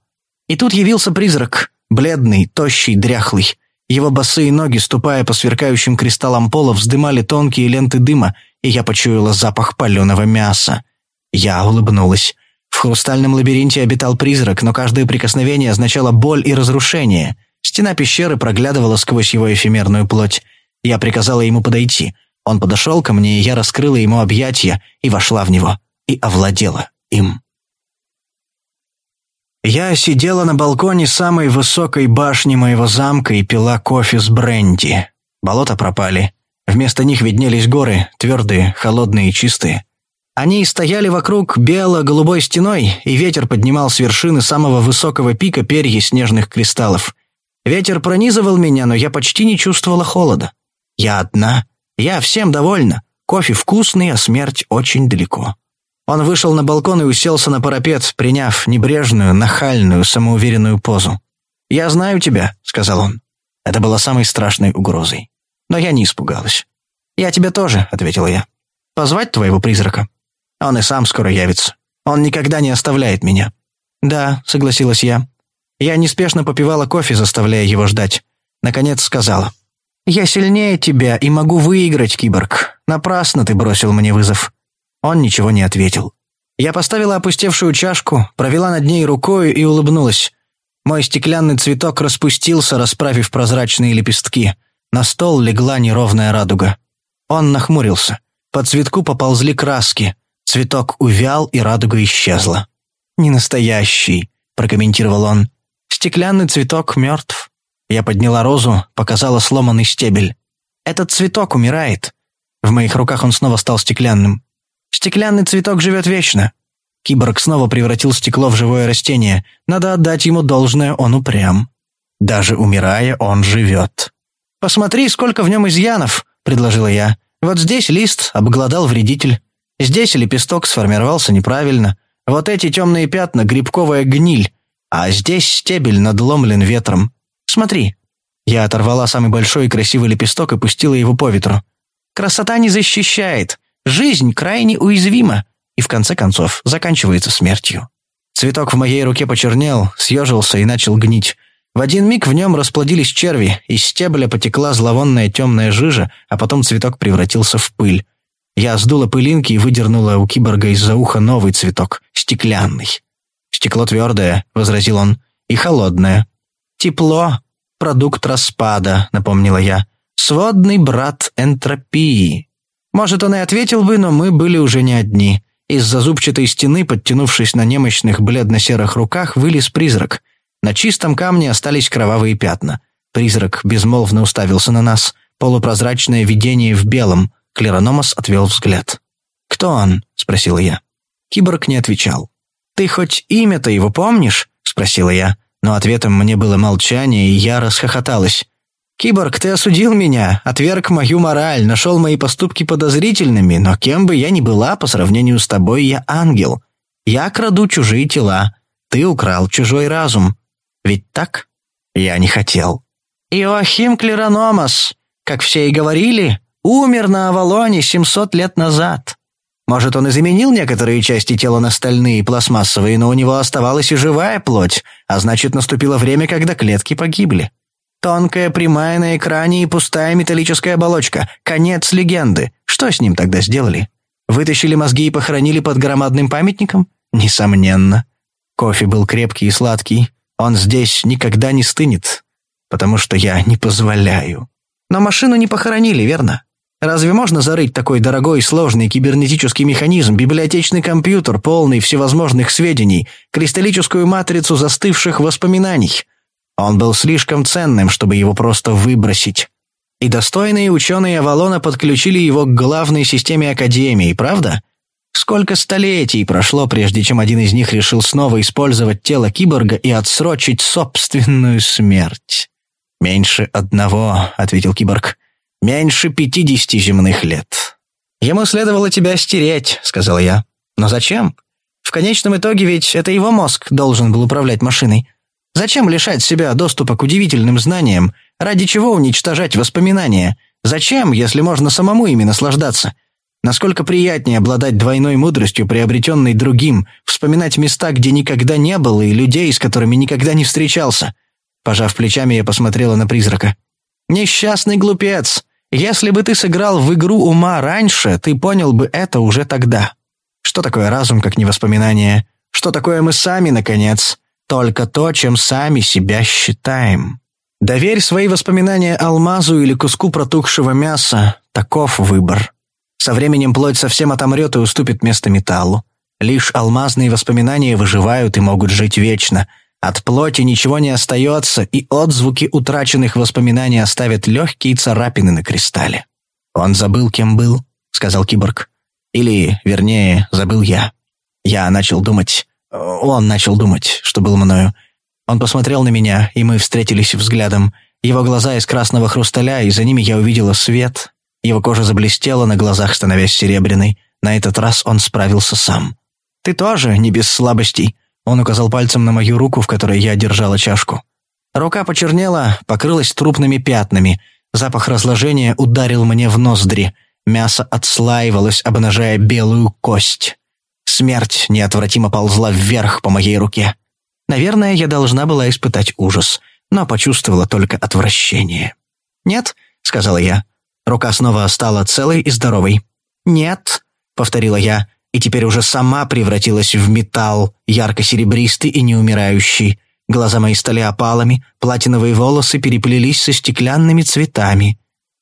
И тут явился призрак, бледный, тощий, дряхлый. Его босые ноги, ступая по сверкающим кристаллам пола, вздымали тонкие ленты дыма, и я почуяла запах паленого мяса. Я улыбнулась. В хрустальном лабиринте обитал призрак, но каждое прикосновение означало боль и разрушение. Стена пещеры проглядывала сквозь его эфемерную плоть. Я приказала ему подойти. Он подошел ко мне, и я раскрыла ему объятия и вошла в него, и овладела им. Я сидела на балконе самой высокой башни моего замка и пила кофе с бренди. Болота пропали. Вместо них виднелись горы, твердые, холодные и чистые. Они стояли вокруг бело-голубой стеной, и ветер поднимал с вершины самого высокого пика перья снежных кристаллов. Ветер пронизывал меня, но я почти не чувствовала холода. Я одна. Я всем довольна. Кофе вкусный, а смерть очень далеко. Он вышел на балкон и уселся на парапет, приняв небрежную, нахальную, самоуверенную позу. «Я знаю тебя», — сказал он. Это было самой страшной угрозой. Но я не испугалась. «Я тебя тоже», — ответила я. «Позвать твоего призрака?» «Он и сам скоро явится. Он никогда не оставляет меня». «Да», — согласилась я. Я неспешно попивала кофе, заставляя его ждать. Наконец сказала. «Я сильнее тебя и могу выиграть, киборг. Напрасно ты бросил мне вызов». Он ничего не ответил. Я поставила опустевшую чашку, провела над ней рукой и улыбнулась. Мой стеклянный цветок распустился, расправив прозрачные лепестки. На стол легла неровная радуга. Он нахмурился. По цветку поползли краски. Цветок увял, и радуга исчезла. «Не настоящий», — прокомментировал он. «Стеклянный цветок мертв». Я подняла розу, показала сломанный стебель. «Этот цветок умирает». В моих руках он снова стал стеклянным. Стеклянный цветок живет вечно. Киборг снова превратил стекло в живое растение. Надо отдать ему должное, он упрям. Даже умирая, он живет. «Посмотри, сколько в нем изъянов», — предложила я. «Вот здесь лист обглодал вредитель. Здесь лепесток сформировался неправильно. Вот эти темные пятна — грибковая гниль. А здесь стебель надломлен ветром. Смотри». Я оторвала самый большой и красивый лепесток и пустила его по ветру. «Красота не защищает. Жизнь крайне уязвима и, в конце концов, заканчивается смертью. Цветок в моей руке почернел, съежился и начал гнить. В один миг в нем расплодились черви, из стебля потекла зловонная темная жижа, а потом цветок превратился в пыль. Я сдула пылинки и выдернула у киборга из-за уха новый цветок, стеклянный. «Стекло твердое», — возразил он, — «и холодное». «Тепло — продукт распада», — напомнила я. «Сводный брат энтропии». Может, он и ответил бы, но мы были уже не одни. Из-за зубчатой стены, подтянувшись на немощных бледно-серых руках, вылез призрак. На чистом камне остались кровавые пятна. Призрак безмолвно уставился на нас. Полупрозрачное видение в белом. Клерономос отвел взгляд. «Кто он?» — спросила я. Киборг не отвечал. «Ты хоть имя-то его помнишь?» — спросила я. Но ответом мне было молчание, и я расхохоталась. «Киборг, ты осудил меня, отверг мою мораль, нашел мои поступки подозрительными, но кем бы я ни была, по сравнению с тобой, я ангел. Я краду чужие тела, ты украл чужой разум. Ведь так? Я не хотел». «Иоахим Клерономос, как все и говорили, умер на Авалоне 700 лет назад. Может, он и заменил некоторые части тела на стальные и пластмассовые, но у него оставалась и живая плоть, а значит, наступило время, когда клетки погибли». Тонкая, прямая на экране и пустая металлическая оболочка. Конец легенды. Что с ним тогда сделали? Вытащили мозги и похоронили под громадным памятником? Несомненно. Кофе был крепкий и сладкий. Он здесь никогда не стынет, потому что я не позволяю. Но машину не похоронили, верно? Разве можно зарыть такой дорогой сложный кибернетический механизм, библиотечный компьютер, полный всевозможных сведений, кристаллическую матрицу застывших воспоминаний? Он был слишком ценным, чтобы его просто выбросить. И достойные ученые Авалона подключили его к главной системе Академии, правда? Сколько столетий прошло, прежде чем один из них решил снова использовать тело киборга и отсрочить собственную смерть? «Меньше одного», — ответил киборг. «Меньше пятидесяти земных лет». «Ему следовало тебя стереть», — сказал я. «Но зачем? В конечном итоге ведь это его мозг должен был управлять машиной. Зачем лишать себя доступа к удивительным знаниям? Ради чего уничтожать воспоминания? Зачем, если можно самому ими наслаждаться? Насколько приятнее обладать двойной мудростью, приобретенной другим, вспоминать места, где никогда не был, и людей, с которыми никогда не встречался. Пожав плечами, я посмотрела на призрака. «Несчастный глупец! Если бы ты сыграл в игру ума раньше, ты понял бы это уже тогда. Что такое разум, как не воспоминание? Что такое мы сами, наконец? Только то, чем сами себя считаем. Доверь свои воспоминания алмазу или куску протухшего мяса. Таков выбор. Со временем плоть совсем отомрет и уступит место металлу. Лишь алмазные воспоминания выживают и могут жить вечно. От плоти ничего не остается, и отзвуки утраченных воспоминаний оставят легкие царапины на кристалле. «Он забыл, кем был», — сказал киборг. «Или, вернее, забыл я». Я начал думать, он начал думать, что был мною. Он посмотрел на меня, и мы встретились взглядом. Его глаза из красного хрусталя, и за ними я увидела свет. Его кожа заблестела на глазах, становясь серебряной. На этот раз он справился сам. «Ты тоже не без слабостей», — он указал пальцем на мою руку, в которой я держала чашку. Рука почернела, покрылась трупными пятнами. Запах разложения ударил мне в ноздри. Мясо отслаивалось, обнажая белую кость. Смерть неотвратимо ползла вверх по моей руке. Наверное, я должна была испытать ужас, но почувствовала только отвращение. «Нет», — сказала я. Рука снова стала целой и здоровой. «Нет», — повторила я, и теперь уже сама превратилась в металл, ярко-серебристый и неумирающий. Глаза мои стали опалами, платиновые волосы переплелись со стеклянными цветами.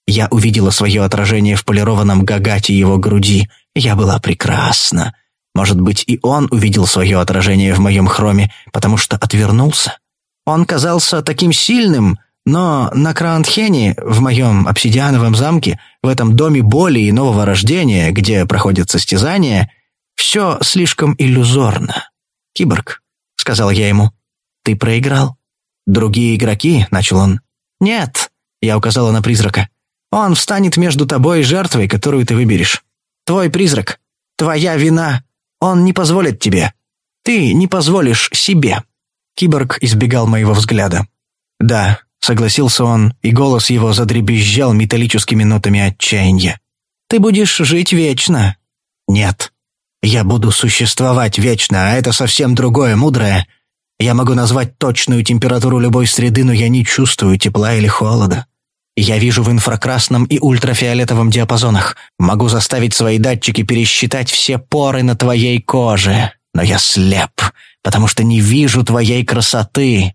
Я увидела свое отражение в полированном гагате его груди. Я была прекрасна. Может быть, и он увидел свое отражение в моем хроме, потому что отвернулся? Он казался таким сильным, но на Краантхене, в моем обсидиановом замке, в этом доме боли и нового рождения, где проходят состязания, все слишком иллюзорно. «Киборг», — сказал я ему, — «ты проиграл». «Другие игроки», — начал он. «Нет», — я указала на призрака. «Он встанет между тобой и жертвой, которую ты выберешь. Твой призрак, твоя вина, он не позволит тебе. Ты не позволишь себе». Киборг избегал моего взгляда. «Да», — согласился он, и голос его задребезжал металлическими нотами отчаяния. «Ты будешь жить вечно». «Нет. Я буду существовать вечно, а это совсем другое, мудрое. Я могу назвать точную температуру любой среды, но я не чувствую тепла или холода. Я вижу в инфракрасном и ультрафиолетовом диапазонах. Могу заставить свои датчики пересчитать все поры на твоей коже. Но я слеп, потому что не вижу твоей красоты.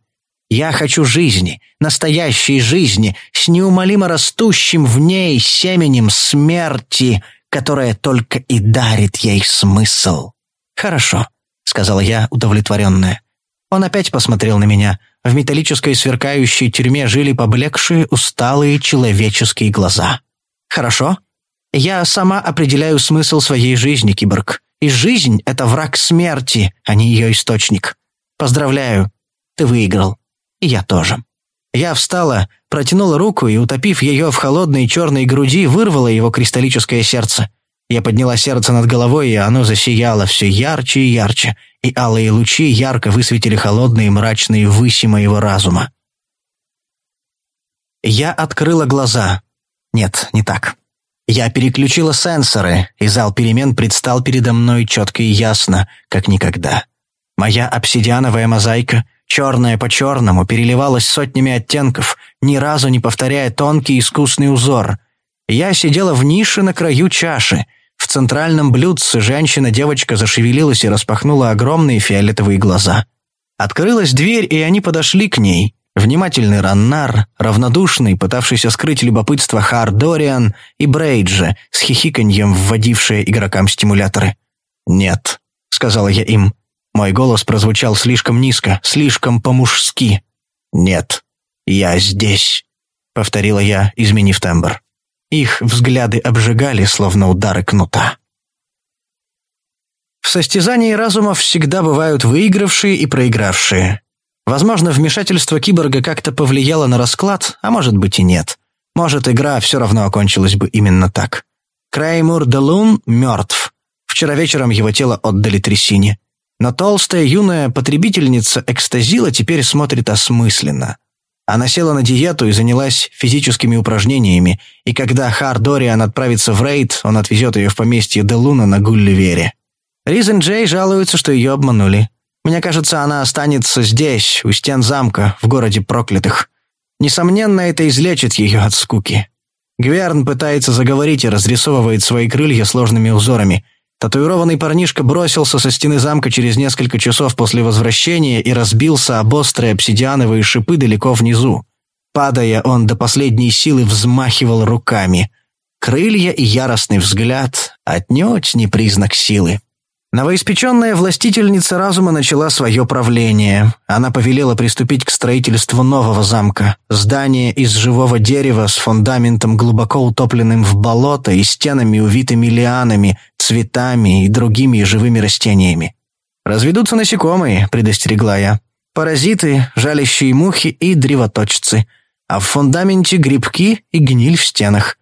Я хочу жизни, настоящей жизни, с неумолимо растущим в ней семенем смерти, которая только и дарит ей смысл. «Хорошо», — сказала я, удовлетворенная. Он опять посмотрел на меня — в металлической сверкающей тюрьме жили поблекшие, усталые человеческие глаза. «Хорошо. Я сама определяю смысл своей жизни, киборг. И жизнь — это враг смерти, а не ее источник. Поздравляю, ты выиграл». и я тоже. Я встала, протянула руку и, утопив ее в холодной черной груди, вырвала его кристаллическое сердце. Я подняла сердце над головой, и оно засияло все ярче и ярче, и алые лучи ярко высветили холодные мрачные выси моего разума. Я открыла глаза. Нет, не так. Я переключила сенсоры, и зал перемен предстал передо мной четко и ясно, как никогда. Моя обсидиановая мозаика, черная по черному, переливалась сотнями оттенков, ни разу не повторяя тонкий искусный узор. Я сидела в нише на краю чаши. В центральном блюдце женщина-девочка зашевелилась и распахнула огромные фиолетовые глаза. Открылась дверь, и они подошли к ней. Внимательный Раннар, равнодушный, пытавшийся скрыть любопытство Хардориан и Брейджа с хихиканьем, вводившие игрокам стимуляторы. «Нет», — сказала я им. Мой голос прозвучал слишком низко, слишком по-мужски. «Нет, я здесь», — повторила я, изменив тембр. Их взгляды обжигали, словно удары кнута. В состязании разумов всегда бывают выигравшие и проигравшие. Возможно, вмешательство киборга как-то повлияло на расклад, а может быть и нет. Может, игра все равно окончилась бы именно так. Креймур Делун мертв. Вчера вечером его тело отдали трясине. Но толстая юная потребительница экстазила теперь смотрит осмысленно. Она села на диету и занялась физическими упражнениями, и когда Хар Дориан отправится в рейд, он отвезет ее в поместье Делуна на Гулливере. Ризен Джей жалуется, что ее обманули. Мне кажется, она останется здесь, у стен замка, в городе проклятых. Несомненно, это излечит ее от скуки. Гверн пытается заговорить и разрисовывает свои крылья сложными узорами – Татуированный парнишка бросился со стены замка через несколько часов после возвращения и разбился об острые обсидиановые шипы далеко внизу. Падая, он до последней силы взмахивал руками. Крылья и яростный взгляд – отнюдь не признак силы. Новоиспеченная властительница разума начала свое правление. Она повелела приступить к строительству нового замка. Здание из живого дерева с фундаментом, глубоко утопленным в болото и стенами, увитыми лианами, цветами и другими живыми растениями. «Разведутся насекомые», — предостерегла я. «Паразиты, жалящие мухи и древоточцы. А в фундаменте грибки и гниль в стенах.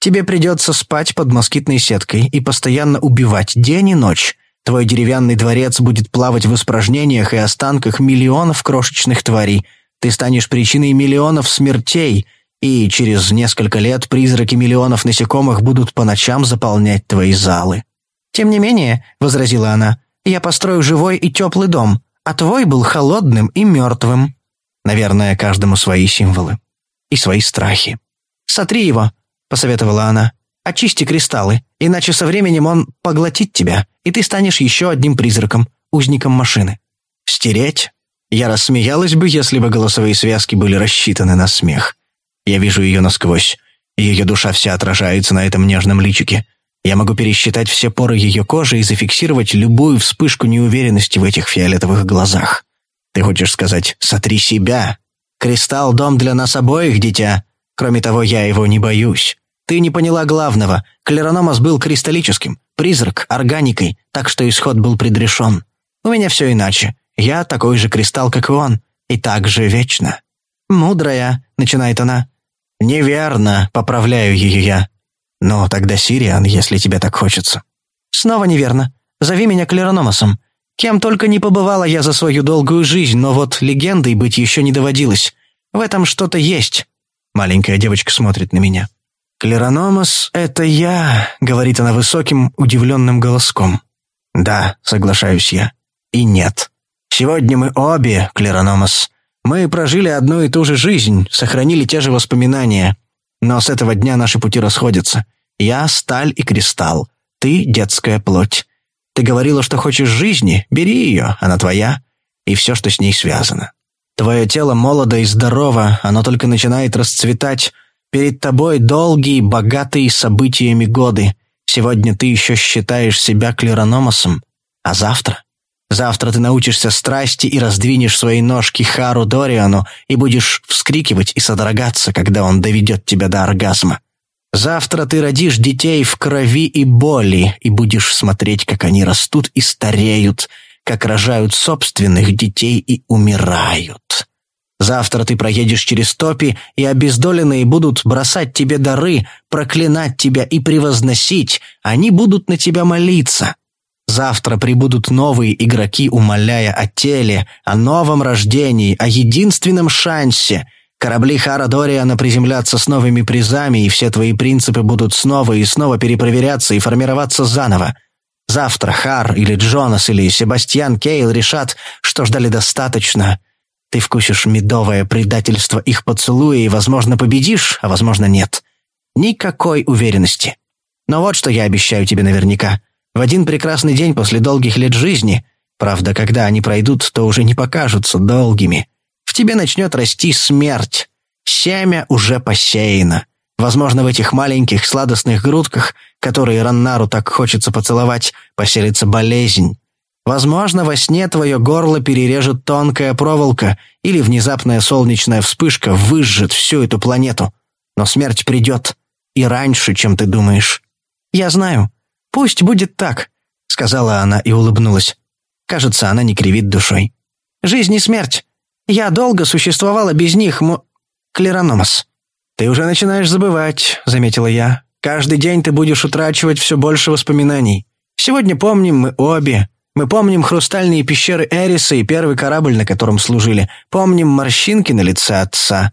Тебе придется спать под москитной сеткой и постоянно убивать день и ночь». Твой деревянный дворец будет плавать в испражнениях и останках миллионов крошечных тварей. Ты станешь причиной миллионов смертей, и через несколько лет призраки миллионов насекомых будут по ночам заполнять твои залы». «Тем не менее», — возразила она, — «я построю живой и теплый дом, а твой был холодным и мертвым». Наверное, каждому свои символы. И свои страхи. «Сотри его», — посоветовала она. Очисти кристаллы, иначе со временем он поглотит тебя, и ты станешь еще одним призраком, узником машины. Стереть? Я рассмеялась бы, если бы голосовые связки были рассчитаны на смех. Я вижу ее насквозь. Ее душа вся отражается на этом нежном личике. Я могу пересчитать все поры ее кожи и зафиксировать любую вспышку неуверенности в этих фиолетовых глазах. Ты хочешь сказать «сотри себя»? Кристалл — дом для нас обоих, дитя. Кроме того, я его не боюсь. Ты не поняла главного. Клерономос был кристаллическим, призрак, органикой, так что исход был предрешен. У меня все иначе. Я такой же кристалл, как и он, и так же вечно. «Мудрая», — начинает она. «Неверно», — поправляю ее я. «Ну, тогда Сириан, если тебе так хочется». «Снова неверно. Зови меня Клерономосом. Кем только не побывала я за свою долгую жизнь, но вот легендой быть еще не доводилось. В этом что-то есть». Маленькая девочка смотрит на меня. «Клерономос — это я», — говорит она высоким, удивленным голоском. «Да», — соглашаюсь я. «И нет. Сегодня мы обе, Клерономос. Мы прожили одну и ту же жизнь, сохранили те же воспоминания. Но с этого дня наши пути расходятся. Я — сталь и кристалл. Ты — детская плоть. Ты говорила, что хочешь жизни, бери ее, она твоя. И все, что с ней связано. Твое тело молодо и здорово, оно только начинает расцветать, Перед тобой долгие, богатые событиями годы. Сегодня ты еще считаешь себя клерономосом, а завтра? Завтра ты научишься страсти и раздвинешь свои ножки Хару Дориану и будешь вскрикивать и содрогаться, когда он доведет тебя до оргазма. Завтра ты родишь детей в крови и боли и будешь смотреть, как они растут и стареют, как рожают собственных детей и умирают. Завтра ты проедешь через топи, и обездоленные будут бросать тебе дары, проклинать тебя и превозносить. Они будут на тебя молиться. Завтра прибудут новые игроки, умоляя о теле, о новом рождении, о единственном шансе. Корабли Хара Дориана приземлятся с новыми призами, и все твои принципы будут снова и снова перепроверяться и формироваться заново. Завтра Хар или Джонас или Себастьян Кейл решат, что ждали достаточно – ты вкусишь медовое предательство их поцелуя и, возможно, победишь, а, возможно, нет. Никакой уверенности. Но вот что я обещаю тебе наверняка. В один прекрасный день после долгих лет жизни, правда, когда они пройдут, то уже не покажутся долгими, в тебе начнет расти смерть. Семя уже посеяно. Возможно, в этих маленьких сладостных грудках, которые Раннару так хочется поцеловать, поселится болезнь. Возможно, во сне твое горло перережет тонкая проволока или внезапная солнечная вспышка выжжет всю эту планету. Но смерть придет. И раньше, чем ты думаешь. «Я знаю. Пусть будет так», — сказала она и улыбнулась. Кажется, она не кривит душой. «Жизнь и смерть. Я долго существовала без них, мо... Клерономос». «Ты уже начинаешь забывать», — заметила я. «Каждый день ты будешь утрачивать все больше воспоминаний. Сегодня помним мы обе, мы помним хрустальные пещеры Эриса и первый корабль, на котором служили. Помним морщинки на лице отца.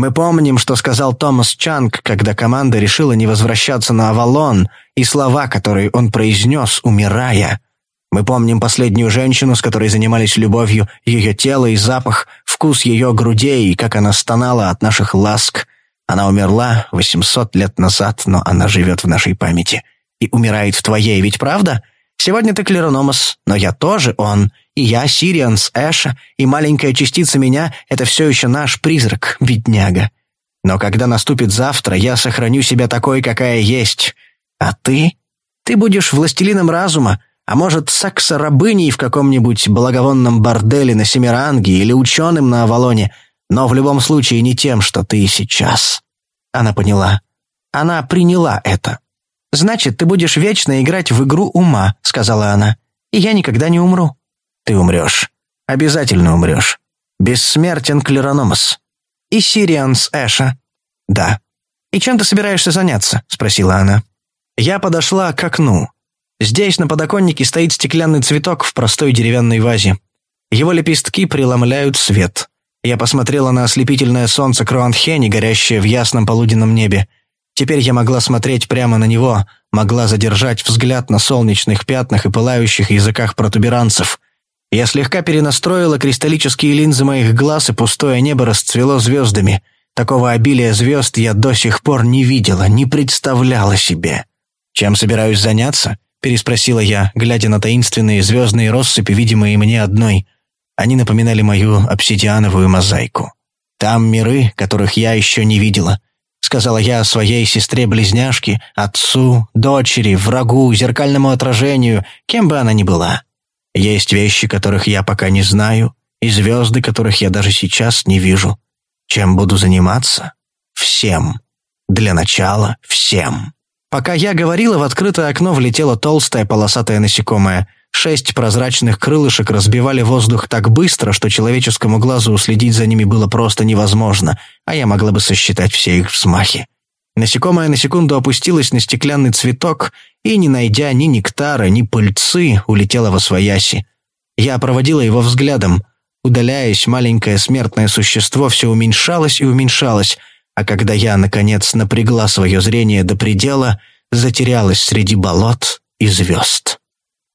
Мы помним, что сказал Томас Чанг, когда команда решила не возвращаться на Авалон, и слова, которые он произнес, умирая. Мы помним последнюю женщину, с которой занимались любовью, ее тело и запах, вкус ее грудей и как она стонала от наших ласк. Она умерла 800 лет назад, но она живет в нашей памяти. И умирает в твоей, ведь правда? Сегодня ты клерономос, но я тоже он. И я Сириан Эша, и маленькая частица меня — это все еще наш призрак, бедняга. Но когда наступит завтра, я сохраню себя такой, какая есть. А ты? Ты будешь властелином разума, а может, сакса-рабыней в каком-нибудь благовонном борделе на Семиранге или ученым на Авалоне, но в любом случае не тем, что ты сейчас. Она поняла. Она приняла это. «Значит, ты будешь вечно играть в игру ума», — сказала она. «И я никогда не умру». «Ты умрешь. Обязательно умрешь. Бессмертен Клерономос». «И Сириан с Эша». «Да». «И чем ты собираешься заняться?» — спросила она. Я подошла к окну. Здесь на подоконнике стоит стеклянный цветок в простой деревянной вазе. Его лепестки преломляют свет. Я посмотрела на ослепительное солнце Круанхени, горящее в ясном полуденном небе. Теперь я могла смотреть прямо на него, могла задержать взгляд на солнечных пятнах и пылающих языках протуберанцев. Я слегка перенастроила кристаллические линзы моих глаз, и пустое небо расцвело звездами. Такого обилия звезд я до сих пор не видела, не представляла себе. «Чем собираюсь заняться?» – переспросила я, глядя на таинственные звездные россыпи, видимые мне одной. Они напоминали мою обсидиановую мозаику. Там миры, которых я еще не видела – сказала я своей сестре-близняшке, отцу, дочери, врагу, зеркальному отражению, кем бы она ни была. Есть вещи, которых я пока не знаю, и звезды, которых я даже сейчас не вижу. Чем буду заниматься? Всем. Для начала всем. Пока я говорила, в открытое окно влетело толстое полосатое насекомое – Шесть прозрачных крылышек разбивали воздух так быстро, что человеческому глазу уследить за ними было просто невозможно, а я могла бы сосчитать все их взмахи. Насекомое на секунду опустилось на стеклянный цветок и, не найдя ни нектара, ни пыльцы, улетело во свояси. Я проводила его взглядом. Удаляясь, маленькое смертное существо все уменьшалось и уменьшалось, а когда я, наконец, напрягла свое зрение до предела, затерялась среди болот и звезд.